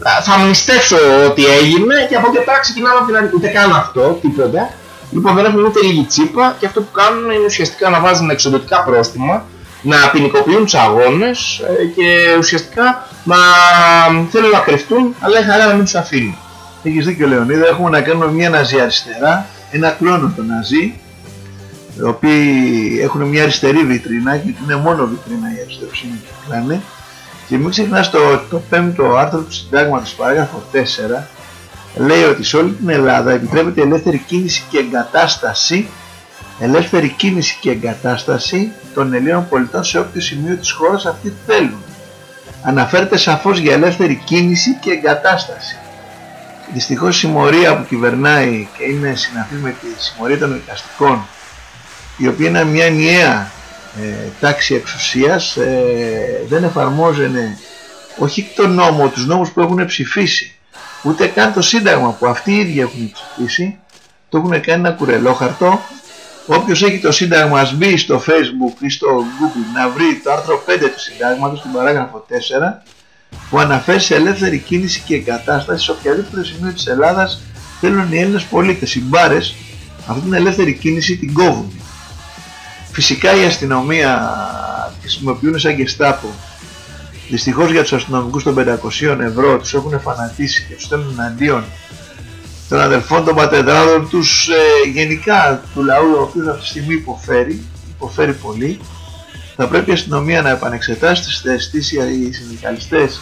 A: α, θα αμνηστεύσω ό,τι έγινε και από εκεί και πέρα ξεκινάμε από την αρχή. Ούτε καν αυτό, τίποτα. Λοιπόν, δεν έχουν ούτε λίγη τσίπα και αυτό που κάνουν είναι ουσιαστικά να βάζουν εξοδοτικά πρόστιμα, να ποινικοποιούν τους αγώνες ε, και ουσιαστικά να θέλουν να κρυφτούν, αλλά η χαρά να μην τους αφήνει.
B: Έχεις δίκιο Λεωνίδα, έχουμε να κάνουμε μια ναζί αριστερά, ένα κλόνο των ναζί, οι οποίοι έχουν μια αριστερή βιτρίνα και είναι μόνο βιτρίνα οι αριστερούς είναι και κλάνε. Και μην ξεχνάς το, το πέμπτο άρθρο του συντάγματος, παράγραφο 4, λέει ότι σε όλη την Ελλάδα επιτρέπεται ελεύθερη κίνηση και εγκατάσταση ελεύθερη κίνηση και εγκατάσταση των Ελλήνων πολιτών σε όποιο σημείο της χώρας αυτή θέλουν. Αναφέρεται σαφώς για ελεύθερη κίνηση και εγκατάσταση. Δυστυχώς η συμμορία που κυβερνάει και είναι συναφή με τη συμμορία των δικαστικών η οποία είναι μια ενιαία ε, τάξη εξουσίας ε, δεν εφαρμόζεται όχι το νόμο, τους νόμους που έχουν ψηφίσει ούτε καν το σύνταγμα που αυτοί οι ίδιοι έχουν ψηφίσει το έχουν κάνει ένα κουρελόχαρτο όποιος έχει το σύνταγμα ας μπει στο facebook ή στο google να βρει το άρθρο 5 του συντάγματος στην παράγραφο 4 που αναφέρει σε ελεύθερη κίνηση και εγκατάσταση σε οποιαδήποτε σημείο της Ελλάδας θέλουν οι Έλληνες πολίτες. Οι μπάρες αυτή την ελεύθερη κίνηση την κόβουν. Φυσικά η αστυνομία χρησιμοποιούν σαν γεστάπο. Δυστυχώς για τους αστυνομικούς των 500 ευρώ τους έχουν φανατίσει και τους στέλνουν εναντίον των αδελφών των πατεδράδων τους ε, γενικά του λαού ο οποίος αυτή τη στιγμή υποφέρει, υποφέρει πολύ θα πρέπει η αστυνομία να επανεξετάσει τις θέσεις της, οι συνδικαλιστές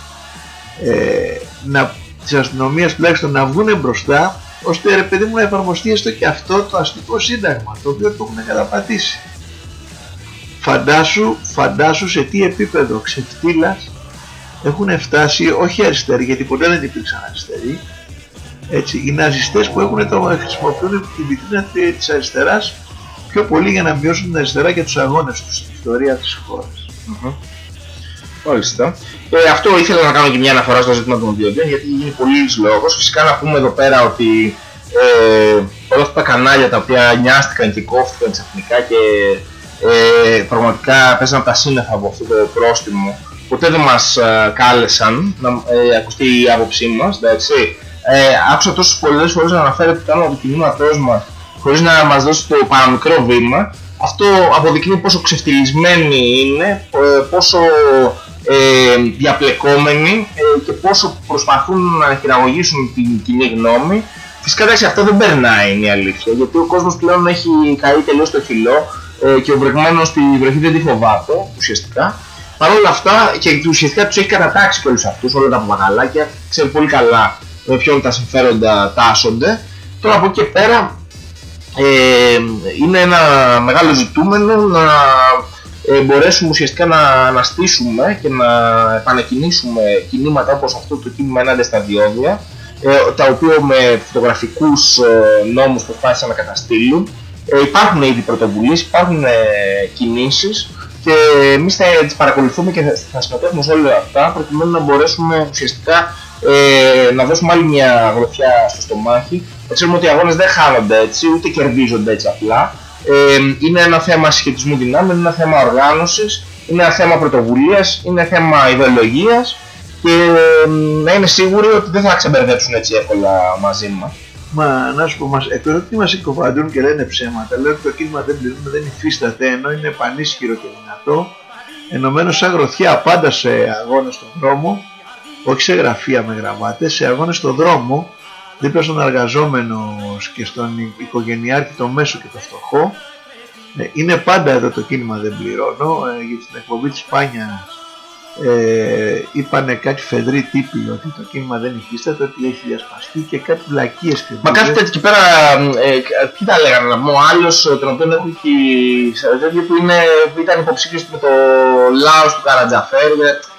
B: ε, να, της αστυνομίας τουλάχιστον να βγουν μπροστά ώστε ρε παιδί μου να εφαρμοστεί έστω και αυτό το αστικό σύνταγμα το οποίο το έχουν καταπατήσει. Φαντάσου, φαντάσου σε τι επίπεδο ξεφτύλας έχουν φτάσει όχι αριστεροί γιατί ποτέ δεν υπήρξαν αριστεροί έτσι, οι ναζιστές που έχουν το, χρησιμοποιούν τη βιτρίνα της αριστεράς πιο πολύ για να μειώσουν την αριστερά και τους αγώνες τους στην ιστορία της χώρας.
A: Μάλιστα. Ε, αυτό ήθελα να κάνω και μια αναφορά στο ζήτημα των ιδιωτών γιατί είναι πολύς λόγος. Φυσικά να πούμε εδώ πέρα ότι ε, όλα αυτά τα κανάλια τα οποία νοιάστηκαν και κόφτηκαν ξαφνικά και ε, πραγματικά πέσαν από τα σύννεφα από αυτό το πρόστιμο ποτέ δεν μας ε, κάλεσαν να ε, ακουστεί η άποψή μας, εντάξει. Ε, άκουσα τόσες πολλές φορές να αναφέρεται το όνομα του κινήματός μας χωρίς να μας δώσει το παραμικρό βήμα. Αυτό αποδεικνύει πόσο ξεφτυλισμένοι είναι, ε, πόσο ε, διαπλεκόμενοι ε, και πόσο προσπαθούν να χειραγωγήσουν την κοινή γνώμη. Φυσικά εντάξει αυτό δεν περνάει είναι η αλήθεια, γιατί ο κόσμος πλέον έχει καεί τελείως στο χειλό ε, και ο βρεγμένος στη βροχή δεν τη φοβάται ουσιαστικά. Παρ' όλα αυτά και ουσιαστικά τους έχει κατατάξει και όλους αυτούς, όλα τα παπαγαλάκια, ξέρουν πολύ καλά με ποιον τα συμφέροντα τάσσονται. Τώρα από εκεί και πέρα ε, είναι ένα μεγάλο ζητούμενο να ε, μπορέσουμε ουσιαστικά να αναστήσουμε και να επανεκκινήσουμε κινήματα όπως αυτό το κίνημα ενάντια στα διόδια ε, τα οποία με φωτογραφικούς ε, νόμους προσπάθησαν να καταστήλουν. Ε, υπάρχουν ήδη πρωτοβουλίες, υπάρχουν ε, κινήσεις και εμείς θα τις παρακολουθούμε και θα, θα συμμετέχουμε σε όλα αυτά προκειμένου να μπορέσουμε ουσιαστικά ε, να δώσουμε άλλη μια γροθιά στο στομάχι. Ξέρουμε ότι οι αγώνες δεν χάνονται έτσι, ούτε κερδίζονται έτσι απλά. Ε, είναι ένα θέμα συσχετισμού δυνάμεων, είναι ένα θέμα οργάνωσης, είναι ένα θέμα πρωτοβουλίας, είναι θέμα ιδεολογίας και ε, να είναι σίγουροι ότι δεν θα ξεμπερδέψουν έτσι εύκολα μαζί μας.
B: Μα να σου πω, μας, εκτός ότι μας εκκοβαντούν και λένε ψέματα, λένε ότι το κίνημα δεν πληρώνει, δεν υφίσταται, ενώ είναι πανίσχυρο και δυνατό, ενωμένος σαν γροθιά πάντα σε αγώνες στον δρόμο, όχι σε γραφεία με γραμμάτες, σε αγώνες στον δρόμο, δίπλα στον εργαζόμενος και στον οικογενειάρχη, το μέσο και το φτωχό. Ε, Είναι πάντα εδώ το κίνημα δεν πληρώνω, ε, γιατί στην εκπομπή της Πάνιας ε, είπανε κάτι φεδροί τύποι ότι το κίνημα δεν υφίσταται, ότι έχει διασπαστεί και κάτι βλακίες και
A: Μα κάθε τέτοιο εκεί πέρα, ε, τι τα λέγανε, να πούμε, ο άλλος ε, τον οποίο έχει τέτοιο που είναι, που ήταν υποψήφιος με το Λάος του Καρατζαφέρ,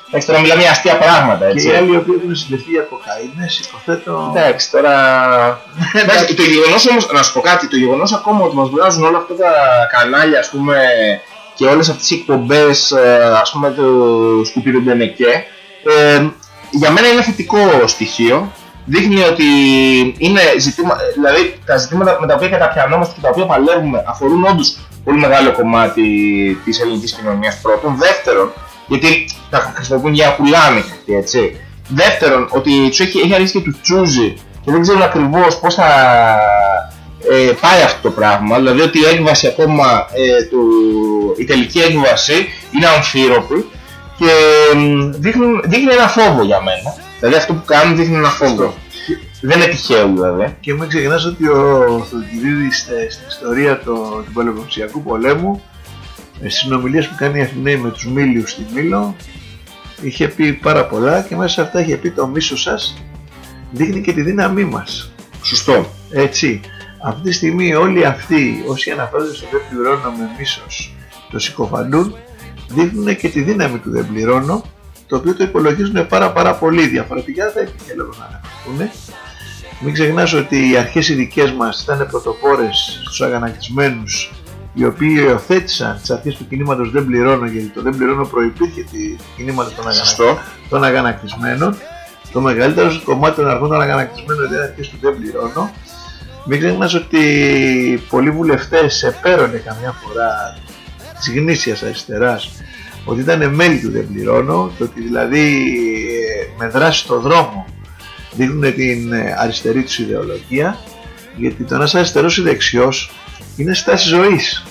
A: Εντάξει, τώρα μιλάμε για αστεία πράγματα,
B: Και
A: έτσι.
B: οι άλλοι οι οποίοι έχουν συνδεθεί για κοκαίνες, υποθέτω...
A: Εντάξει, τώρα. Εντάξει, το γεγονός όμως, να σου πω κάτι, το γεγονός ακόμα ότι μας βγάζουν όλα αυτά τα κανάλια, ας πούμε, και όλες αυτές οι εκπομπές, ε, ας πούμε, του Σκουπίδου Ντενεκέ, ε, για μένα είναι θετικό στοιχείο. Δείχνει ότι είναι ζητήμα, δηλαδή τα ζητήματα με τα οποία καταπιανόμαστε και τα οποία παλεύουμε αφορούν όντως πολύ μεγάλο κομμάτι της ελληνικής κοινωνίας πρώτον. Δεύτερον, γιατί τα χρησιμοποιούν για να πουλάνε κάτι έτσι. Δεύτερον, ότι τους έχει, έχει αρέσει και τους τσούζει και δεν ξέρουν ακριβώς πώς θα ε, πάει αυτό το πράγμα. Δηλαδή ότι η έκβαση ακόμα, ε, του, η τελική έκβαση είναι αμφίροπη και μ, δείχνουν, δείχνει ένα φόβο για μένα. Δηλαδή αυτό που κάνουν δείχνει ένα φόβο. Δεν είναι τυχαίο δηλαδή.
B: Και μην ξεχνάς ότι ο Θοδωρίδης στην ιστορία το, του Πελοποννησιακού πολέμου ε, στις συνομιλίες που κάνει η Αθηναίη με τους Μήλιους στη Μήλο είχε πει πάρα πολλά και μέσα σε αυτά είχε πει το μίσο σας δείχνει και τη δύναμή μας.
A: Σωστό.
B: Έτσι, αυτή τη στιγμή όλοι αυτοί όσοι αναφέρονται στο δεν πληρώνω με μίσος το συκοφαντούν δείχνουν και τη δύναμη του δεν πληρώνω το οποίο το υπολογίζουν πάρα πάρα πολύ διαφορετικά δεν θα υπήρχε λόγο να αναφερθούν μην ξεχνάς ότι οι αρχές οι δικές μας ήταν πρωτοπόρες στους αγανακτισμένους οι οποίοι υιοθέτησαν τις αρχές του κινήματος δεν πληρώνω γιατί το δεν πληρώνω προϋπήρχε τη κινήματος των, αγανα...
A: Σωστό.
B: των αγανακτισμένων. Το μεγαλύτερο κομμάτι των αρχών των αγανακτισμένων ήταν αρχές του δεν πληρώνω μην ξεχνάς ότι πολλοί βουλευτές επέρωνε καμιά φορά της γνήσιας αριστεράς ότι ήταν μέλη του δεν πληρώνω το ότι δηλαδή ε, με δράση στο δρόμο δείχνουν την ε, αριστερή τους ιδεολογία γιατί το να είσαι αριστερός ή δεξιός είναι στάση ζωής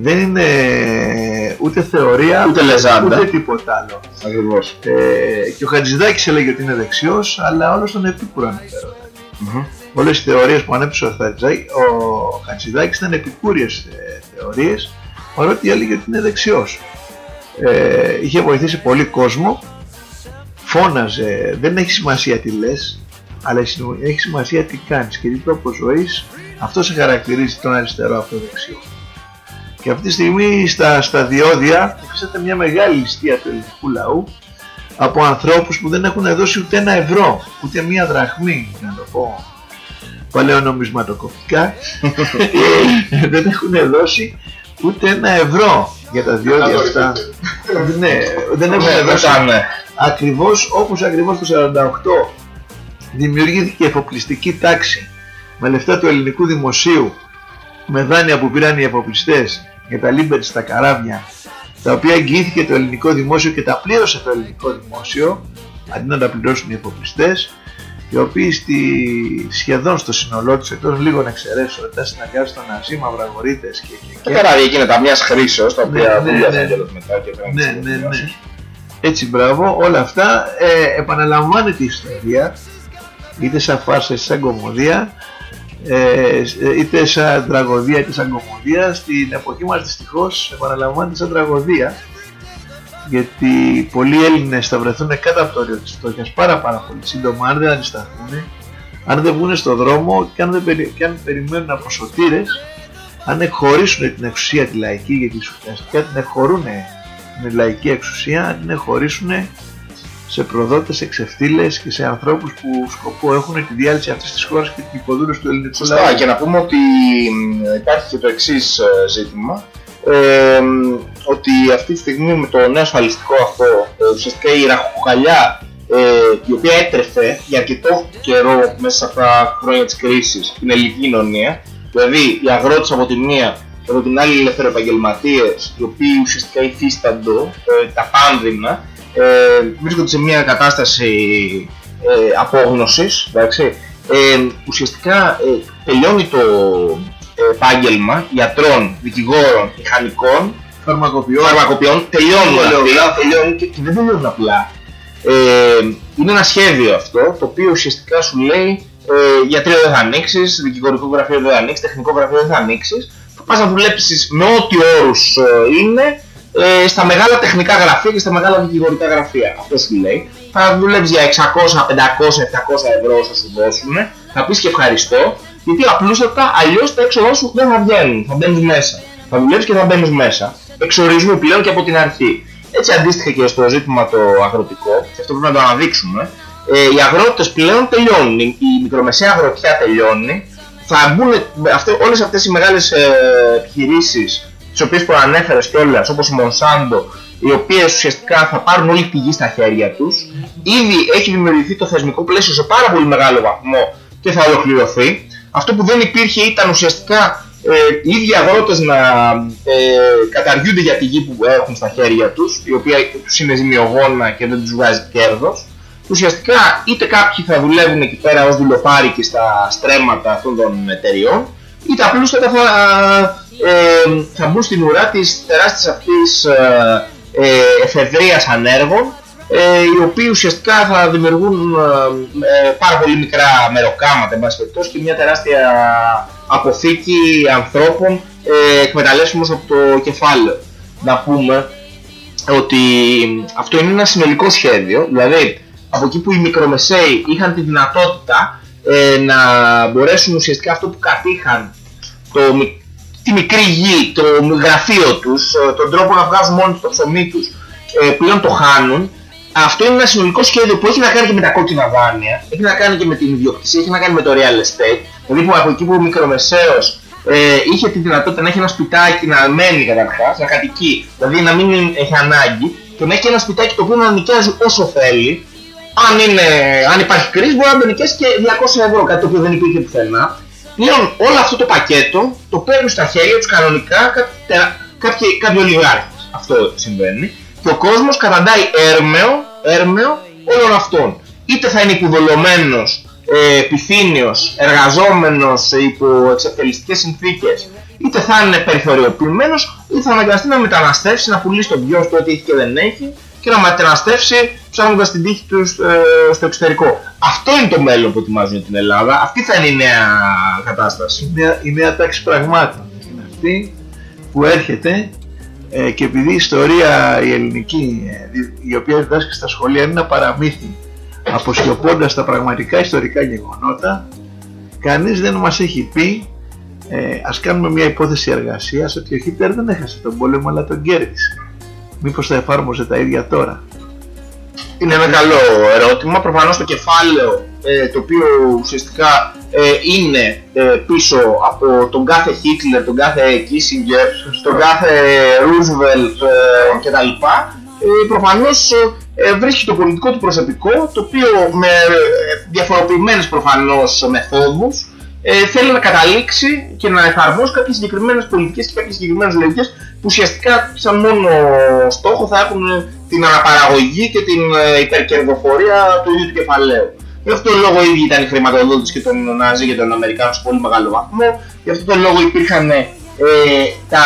B: δεν είναι ε, ούτε θεωρία
A: Ούτε λεζάντα.
B: ούτε τίποτα άλλο
A: Ακριβώς.
B: ε, και ο Χατζηδάκης έλεγε ότι είναι δεξιός αλλά όλος τον επίκουρο αναφέρονταν
A: Μμμ.
B: όλες τις θεωρίες που ανέπτυξε ο, Χατζηδάκη, ο Χατζηδάκης ήταν επικούριες ε, θεωρίες παρότι έλεγε ότι είναι δεξιός ε, είχε βοηθήσει πολύ κόσμο φώναζε δεν έχει σημασία τι λες αλλά έχει σημασία τι κάνεις και τι τρόπο ζωής αυτό σε χαρακτηρίζει τον αριστερό αυτό δεξιό και αυτή τη στιγμή στα, στα διόδια υφίσταται μια μεγάλη ληστεία του ελληνικού λαού από ανθρώπους που δεν έχουν δώσει ούτε ένα ευρώ, ούτε μία δραχμή, να το πω παλαιονομισματοκοπτικά, δεν έχουν δώσει ούτε ένα ευρώ για τα διόδια αυτά. ναι, δεν έχουν
A: Ναι,
B: δώσει
A: μετά, ναι.
B: ακριβώς όπως ακριβώς το 48 δημιουργήθηκε εφοπλιστική τάξη με λεφτά του ελληνικού δημοσίου με δάνεια που πήραν οι εφοπλιστές για τα λίμπερ στα καράβια τα οποία εγγυήθηκε το ελληνικό δημόσιο και τα πλήρωσε το ελληνικό δημόσιο αντί να τα πληρώσουν οι εφοπλιστές οι οποίοι στη, σχεδόν στο σύνολό τους εκτός λίγων εξαιρέσεων ήταν συναγκάζει των Ναζί, Μαυραγορείτες και, και,
A: Τα
B: και
A: καράβια εκείνα τα μιας χρήσεως, τα οποία
B: Ναι, ναι,
A: βουλιάζαν
B: ναι.
A: κιόλας μετά και έπαιρναν τις
B: ναι, ναι, ναι.
A: αποζημιώσεις.
B: Έτσι μπράβο, όλα αυτά ε, επαναλαμβάνεται η ιστορία είτε σαν φάρσα είτε σαν κομμωδία ε, είτε σαν τραγωδία είτε σαν κομμωδία στην εποχή μας δυστυχώς επαναλαμβάνεται σαν τραγωδία γιατί πολλοί Έλληνες θα βρεθούν κάτω από το όριο της φτώχειας πάρα πάρα πολύ σύντομα αν δεν αντισταθούν αν δεν βγουν στο δρόμο και αν, δεν περι- και αν περιμένουν από σωτήρες αν εκχωρήσουν την εξουσία τη λαϊκή γιατί ουσιαστικά την εκχωρούν την λαϊκή εξουσία αν την εκχωρήσουν σε προδότες, σε ξεφτύλες και σε ανθρώπους που σκοπό έχουν τη διάλυση αυτής της χώρας και την υποδούλωση του ελληνικού
A: Σωστά,
B: λαού.
A: και να πούμε ότι μ, υπάρχει και το εξής ζήτημα. Ε, μ, ότι αυτή τη στιγμή με το νέο ασφαλιστικό αυτό, ε, ουσιαστικά η ραχοκοκαλιά ε, η οποία έτρεφε για αρκετό καιρό μέσα σε αυτά τα χρόνια της κρίσης την ελληνική κοινωνία, δηλαδή οι αγρότες από τη μία και από την άλλη οι ελευθεροεπαγγελματίες, οι οποίοι ουσιαστικά υφίσταντο ε, τα πάνδυνα, ε, βρίσκονται σε μια κατάσταση ε, απόγνωσης, εντάξει, ε, ουσιαστικά ε, τελειώνει το ε, επάγγελμα γιατρών, δικηγόρων, μηχανικών,
B: Φαρμακοποιό.
A: φαρμακοποιών, τελειώνουν
B: Λέω,
A: αυτοί,
B: λέω.
A: τελειώνουν και, και δεν τελειώνουν απλά. Ε, είναι ένα σχέδιο αυτό, το οποίο ουσιαστικά σου λέει ε, γιατρείο δεν θα ανοίξεις, δικηγορικό γραφείο δεν θα ανοίξεις, τεχνικό γραφείο δεν θα ανοίξεις, θα πας να δουλέψεις με ό,τι όρους ε, είναι ε, στα μεγάλα τεχνικά γραφεία και στα μεγάλα δικηγορικά γραφεία. Αυτός σου λέει. Θα δουλεύει για 600, 500, 700 ευρώ όσο σου δώσουν. Θα πεις και ευχαριστώ. Γιατί απλούστατα αλλιώς τα έξοδά σου δεν θα βγαίνουν. Θα μπαίνεις μέσα. Θα δουλεύει και θα μπαίνεις μέσα. Εξορισμού πλέον και από την αρχή. Έτσι αντίστοιχα και στο ζήτημα το αγροτικό, και αυτό πρέπει να το αναδείξουμε, ε, οι αγρότες πλέον τελειώνουν, η μικρομεσαία αγροτιά τελειώνει, θα μπουν αυτές, όλες αυτές οι μεγάλες ε, επιχειρήσεις τις οποίες προανέφερες κιόλας όπως η Monsanto οι οποίες ουσιαστικά θα πάρουν όλη τη γη στα χέρια τους ήδη έχει δημιουργηθεί το θεσμικό πλαίσιο σε πάρα πολύ μεγάλο βαθμό και θα ολοκληρωθεί. Αυτό που δεν υπήρχε ήταν ουσιαστικά ε, οι ίδιοι αγρότες να ε, καταργούνται για τη γη που έχουν στα χέρια τους η οποία τους είναι ζημιογόνα και δεν τους βγάζει κέρδος. Ουσιαστικά είτε κάποιοι θα δουλεύουν εκεί πέρα ως δουλοπάρικοι στα στρέμματα αυτών των εταιριών είτε απλούστατα θα, ε, θα μπουν στην ουρά της τεράστιας αυτής ε, ε, εφεδρείας ανέργων ε, οι οποίοι ουσιαστικά θα δημιουργούν ε, πάρα πολύ μικρά μεροκάματα εν και μια τεράστια αποθήκη ανθρώπων ε, εκμεταλλεύσιμος από το κεφάλαιο. Να πούμε ότι αυτό είναι ένα συνολικό σχέδιο, δηλαδή από εκεί που οι μικρομεσαίοι είχαν τη δυνατότητα ε, να μπορέσουν ουσιαστικά αυτό που κατήχαν το, τη μικρή γη, το γραφείο τους, ε, τον τρόπο να βγάζουν μόνο το ψωμί τους, ε, πλέον το χάνουν. Αυτό είναι ένα συνολικό σχέδιο που έχει να κάνει και με τα κόκκινα δάνεια, έχει να κάνει και με την ιδιοκτησία, έχει να κάνει με το real estate. Δηλαδή που από εκεί που ο μικρομεσαίος ε, είχε τη δυνατότητα να έχει ένα σπιτάκι να μένει καταρχάς, να κατοικεί, δηλαδή να μην έχει ανάγκη, και να έχει ένα σπιτάκι το οποίο να νοικιάζει όσο θέλει, αν, είναι, αν υπάρχει κρίση μπορεί να τον νοικιάσει και 200 ευρώ, κάτι το οποίο δεν υπήρχε πουθενά. Πλέον όλο αυτό το πακέτο το παίρνουν στα χέρια τους κανονικά κάποιοι, κάποιοι ολιγάρχες. Αυτό συμβαίνει. Και ο κόσμος καταντάει έρμεο, έρμεο όλων αυτών. Είτε θα είναι υποδολωμένος, ε, επιθύνιος, εργαζόμενος υπό εξευτελιστικές συνθήκες, είτε θα είναι περιθωριοποιημένος, είτε θα αναγκαστεί να μεταναστεύσει, να πουλήσει τον γιο του ό,τι έχει και δεν έχει, και να μεταναστεύσει ψάχνοντας την τύχη τους ε, στο εξωτερικό. Αυτό είναι το μέλλον που ετοιμάζουν την Ελλάδα. Αυτή θα είναι η νέα κατάσταση.
B: Η νέα, η νέα τάξη πραγμάτων είναι αυτή που έρχεται ε, και επειδή η ιστορία η ελληνική ε, η οποία διδάσκει στα σχολεία είναι ένα παραμύθι αποσκοπώντας τα πραγματικά ιστορικά γεγονότα κανείς δεν μας έχει πει ε, ας κάνουμε μια υπόθεση εργασίας ότι ο Χίτλερ δεν έχασε τον πόλεμο αλλά τον κέρδισε μήπως θα εφάρμοζε τα ίδια τώρα;
A: Είναι ένα καλό ερώτημα. Προφανώς το κεφάλαιο ε, το οποίο ουσιαστικά ε, είναι ε, πίσω από τον κάθε Χίτλερ, τον κάθε Κίσιγκερ, τον κάθε Ρούσβελτ κτλ. Προφανώς βρίσκει το πολιτικό του προσωπικό το οποίο με διαφοροποιημένες προφανώς μεθόδους θέλει να καταλήξει και να εφαρμόσει κάποιες συγκεκριμένες πολιτικές και κάποιες συγκεκριμένες λογικές που ουσιαστικά σαν μόνο στόχο θα έχουν την αναπαραγωγή και την ε, υπερκερδοφορία του ίδιου του κεφαλαίου. Γι' αυτό τον λόγο ήδη ήταν η χρηματοδότηση και των Ναζί και των Αμερικάνων σε πολύ μεγάλο βαθμό. Γι' αυτό τον λόγο υπήρχαν ε, τα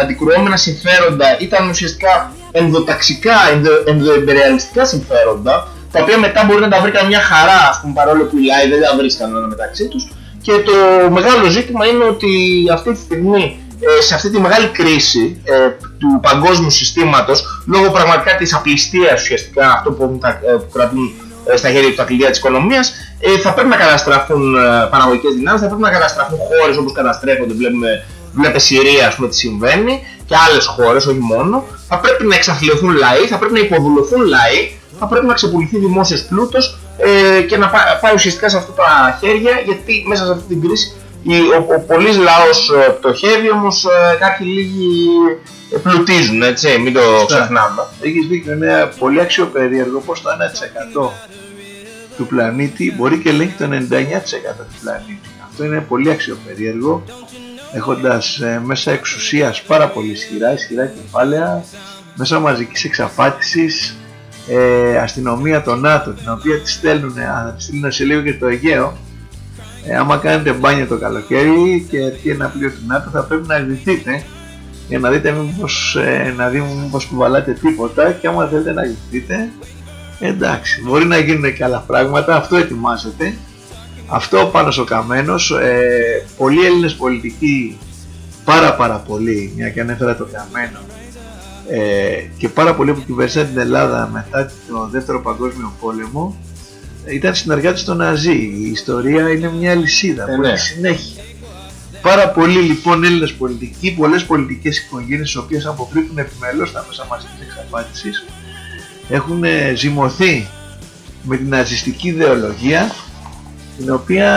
A: αντικρουόμενα συμφέροντα, ήταν ουσιαστικά ενδοταξικά, ενδο, ενδοεμπεριαλιστικά συμφέροντα, τα οποία μετά μπορεί να τα βρει μια χαρά, ας πούμε, παρόλο που οι λάοι δεν τα βρίσκαν μεταξύ τους. Και το μεγάλο ζήτημα είναι ότι αυτή τη στιγμή ε, σε αυτή τη μεγάλη κρίση ε, του παγκόσμιου συστήματος λόγω πραγματικά της απληστίας ουσιαστικά αυτό που, τα, ε, που κρατούν ε, στα χέρια τους τα κλειδιά της οικονομίας ε, θα πρέπει να καταστραφούν παραγωγικές δυνάμεις, θα πρέπει να καταστραφούν χώρες όπως καταστρέφονται, βλέπουμε Βλέπε Συρία ας πούμε τι συμβαίνει και άλλες χώρες, όχι μόνο. Θα πρέπει να εξαθλειωθούν λαοί, θα πρέπει να υποδουλωθούν λαοί, θα πρέπει να ξεπουληθεί δημόσιος πλούτος ε, και να πάει ουσιαστικά σε αυτά τα χέρια γιατί μέσα σε αυτή την κρίση ο, ο πολλής λαός ε, πτωχεύει όμως ε, κάποιοι λίγοι πλουτίζουν, έτσι, μην το ξεχνάμε.
B: Έχεις δίκιο, είναι πολύ αξιοπερίεργο πως το 1% του πλανήτη μπορεί και ελέγχει το 99% του πλανήτη. Αυτό είναι πολύ αξιοπερίεργο έχοντας ε, μέσα εξουσίας πάρα πολύ ισχυρά, ισχυρά κεφάλαια, μέσα μαζικής εξαφάτισης, ε, αστυνομία των ΝΑΤΟ, την οποία τη στέλνουν, θα τη στείλουν σε λίγο και το Αιγαίο, ε, άμα κάνετε μπάνιο το καλοκαίρι και έρθει ένα πλοίο του ΝΑΤΟ θα πρέπει να γλυθείτε για να δείτε μήπως, ε, να δείτε μήπως κουβαλάτε τίποτα και άμα θέλετε να γλυθείτε εντάξει μπορεί να γίνουν και άλλα πράγματα αυτό ετοιμάζεται. Αυτό πάνω στο Καμένος ε, πολλοί Έλληνες πολιτικοί πάρα πάρα πολλοί μια και ανέφερα το Καμένο ε, και πάρα πολλοί που κυβερνήσαν την Ελλάδα μετά το δεύτερο παγκόσμιο πόλεμο ήταν συνεργάτες των Ναζί. Η ιστορία είναι μια λυσίδα
A: Ε,
B: που
A: ναι.
B: έχει συνέχεια. Πάρα πολλοί λοιπόν Έλληνες πολιτικοί, πολλές πολιτικές οικογένειες οι οποίες αποκρύπτουν επιμελώς στα μέσα μαζικής εξαπάτησης έχουν ε, ζυμωθεί με την ναζιστική ιδεολογία την οποία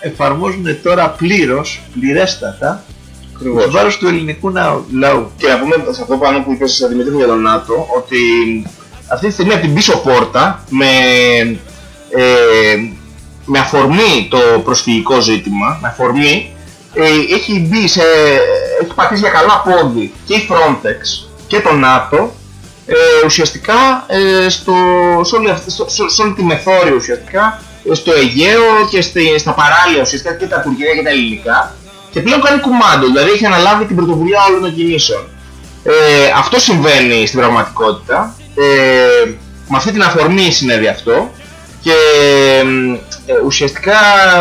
B: εφαρμόζουν τώρα πλήρως, πληρέστατα
A: Ακριβώς.
B: Εις βάρος του ελληνικού ναου- λαού.
A: Και να πούμε σε αυτό πάνω που είπες Δημήτρη για τον ΝΑΤΟ ότι αυτή τη στιγμή από την πίσω πόρτα με, ε, με αφορμή το προσφυγικό ζήτημα, με αφορμή ε, έχει μπει σε, έχει πατήσει για καλά πόδι και η Frontex και το ΝΑΤΟ ε, ουσιαστικά ε, στο, σε, όλη αυτή, στο, σε, σε όλη τη μεθόριο ουσιαστικά ε, στο Αιγαίο και στη, στα παράλια ουσιαστικά και τα τουρκικά και τα ελληνικά και πλέον κάνει κουμάντο, δηλαδή έχει αναλάβει την πρωτοβουλία όλων των κινήσεων. Ε, αυτό συμβαίνει στην πραγματικότητα. Ε, με αυτή την αφορμή συνέβη αυτό και ε, ουσιαστικά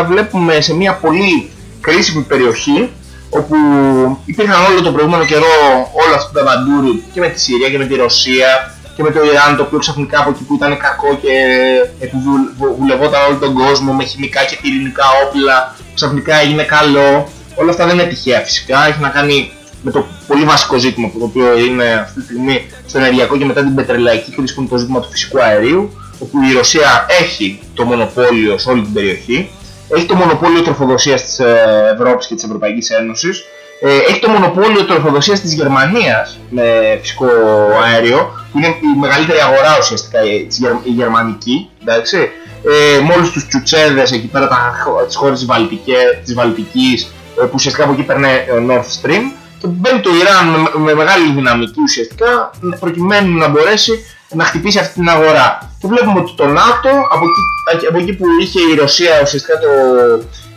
A: βλέπουμε σε μια πολύ κρίσιμη περιοχή όπου υπήρχαν όλο τον προηγούμενο καιρό όλα αυτά τα βαντούρι και με τη Συρία και με τη Ρωσία και με το Ιράν το οποίο ξαφνικά από εκεί που ήταν κακό και επιβουλευόταν όλο τον κόσμο με χημικά και πυρηνικά όπλα ξαφνικά έγινε καλό. Όλα αυτά δεν είναι τυχαία φυσικά, έχει να κάνει με το πολύ βασικό ζήτημα που το οποίο είναι αυτή τη στιγμή στο ενεργειακό και μετά την πετρελαϊκή κρίση που είναι το ζήτημα του φυσικού αερίου όπου η Ρωσία έχει το μονοπόλιο σε όλη την περιοχή έχει το μονοπόλιο τροφοδοσίας της ε, Ευρώπης και της Ευρωπαϊκής Ένωσης ε, έχει το μονοπόλιο τροφοδοσίας της Γερμανίας με φυσικό αέριο που είναι η μεγαλύτερη αγορά ουσιαστικά η, της Γερ- η γερμανική εντάξει. Ε, με όλους τους τσουτσέδες εκεί πέρα τα, χω- τις χώρες της, Βαλτικέ- της Βαλτικής ε, που ουσιαστικά από εκεί παίρνει ο Nord Stream και μπαίνει το Ιράν με, με μεγάλη δυναμική ουσιαστικά προκειμένου να μπορέσει να χτυπήσει αυτή την αγορά. Και βλέπουμε ότι το ΝΑΤΟ από εκεί, από εκεί που είχε η Ρωσία ουσιαστικά το,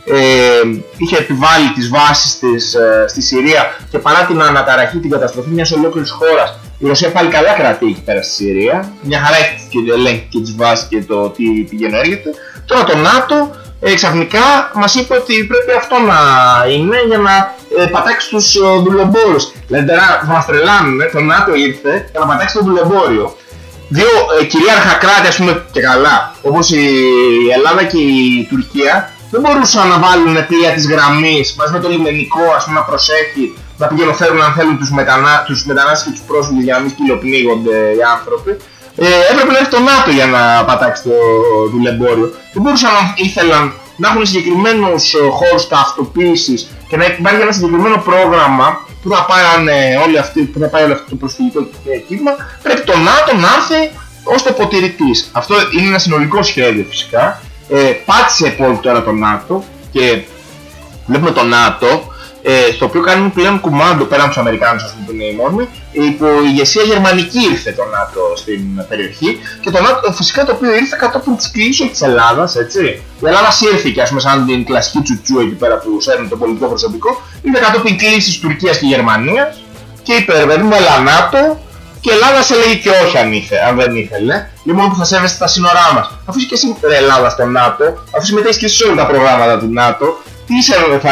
A: ε, είχε επιβάλει τις βάσεις της ε, στη Συρία και παρά την αναταραχή, την καταστροφή μιας ολόκληρης χώρας η Ρωσία πάλι καλά κρατεί εκεί πέρα στη Συρία. Μια χαρά έχει και ελέγχει και τις βάσεις και το τι πηγαίνει έρχεται. Τώρα το ΝΑΤΟ ε, ξαφνικά μας είπε ότι πρέπει αυτό να είναι για να ε, πατάξει τους ε, δουλεμπόρους. Δηλαδή τώρα θα μας τρελάνουν, το ΝΑΤΟ ήρθε για να πατάξει το δουλεμπόριο. Δύο ε, κυρίαρχα κράτη ας πούμε και καλά, όπως η Ελλάδα και η Τουρκία, δεν μπορούσαν να βάλουν πλοία της γραμμής μαζί με το λιμενικό ας πούμε να προσέχει να πηγαίνουν αν θέλουν τους, μετανά, τους μετανάστες και τους πρόσφυγες για να μην σκυλοπνίγονται οι άνθρωποι ε, έπρεπε να έρθει το ΝΑΤΟ για να πατάξει το δουλεμπόριο. Δεν μπορούσαν να ήθελαν να έχουν συγκεκριμένους ε, χώρους ταυτοποίησης και να υπάρχει ένα συγκεκριμένο πρόγραμμα που θα, πάνε όλοι αυτοί, που θα πάει όλο αυτό το προσφυγικό κύμα. Πρέπει το ΝΑΤΟ να έρθει ως το ποτηρητής. Αυτό είναι ένα συνολικό σχέδιο φυσικά. Ε, πάτησε πολύ τώρα το ΝΑΤΟ και βλέπουμε το ΝΑΤΟ ε, στο οποίο κάνουν πλέον κουμάντο πέραν από τους Αμερικάνους ας πούμε που είναι οι μόνιμοι υπό ηγεσία γερμανική ήρθε το ΝΑΤΟ στην περιοχή και το ΝΑΤΟ φυσικά το οποίο ήρθε κατόπιν της κλίσης της Ελλάδας έτσι η Ελλάδα σύρθηκε ας πούμε σαν την κλασική τσουτσού εκεί πέρα που σέρνει το πολιτικό προσωπικό ήρθε κατόπιν κλίσης Τουρκίας και Γερμανίας και είπε ρε παιδί μου έλα ΝΑΤΟ και η Ελλάδα σε λέει και όχι αν, ήθε, αν δεν ήθελε. Λέει μόνο που θα σέβεσαι τα σύνορά μας. Αφού είσαι και εσύ ρε Ελλάδα στο ΝΑΤΟ, αφού συμμετέχεις και εσύ σε όλα τα προγράμματα του ΝΑΤΟ, τι είσαι θα,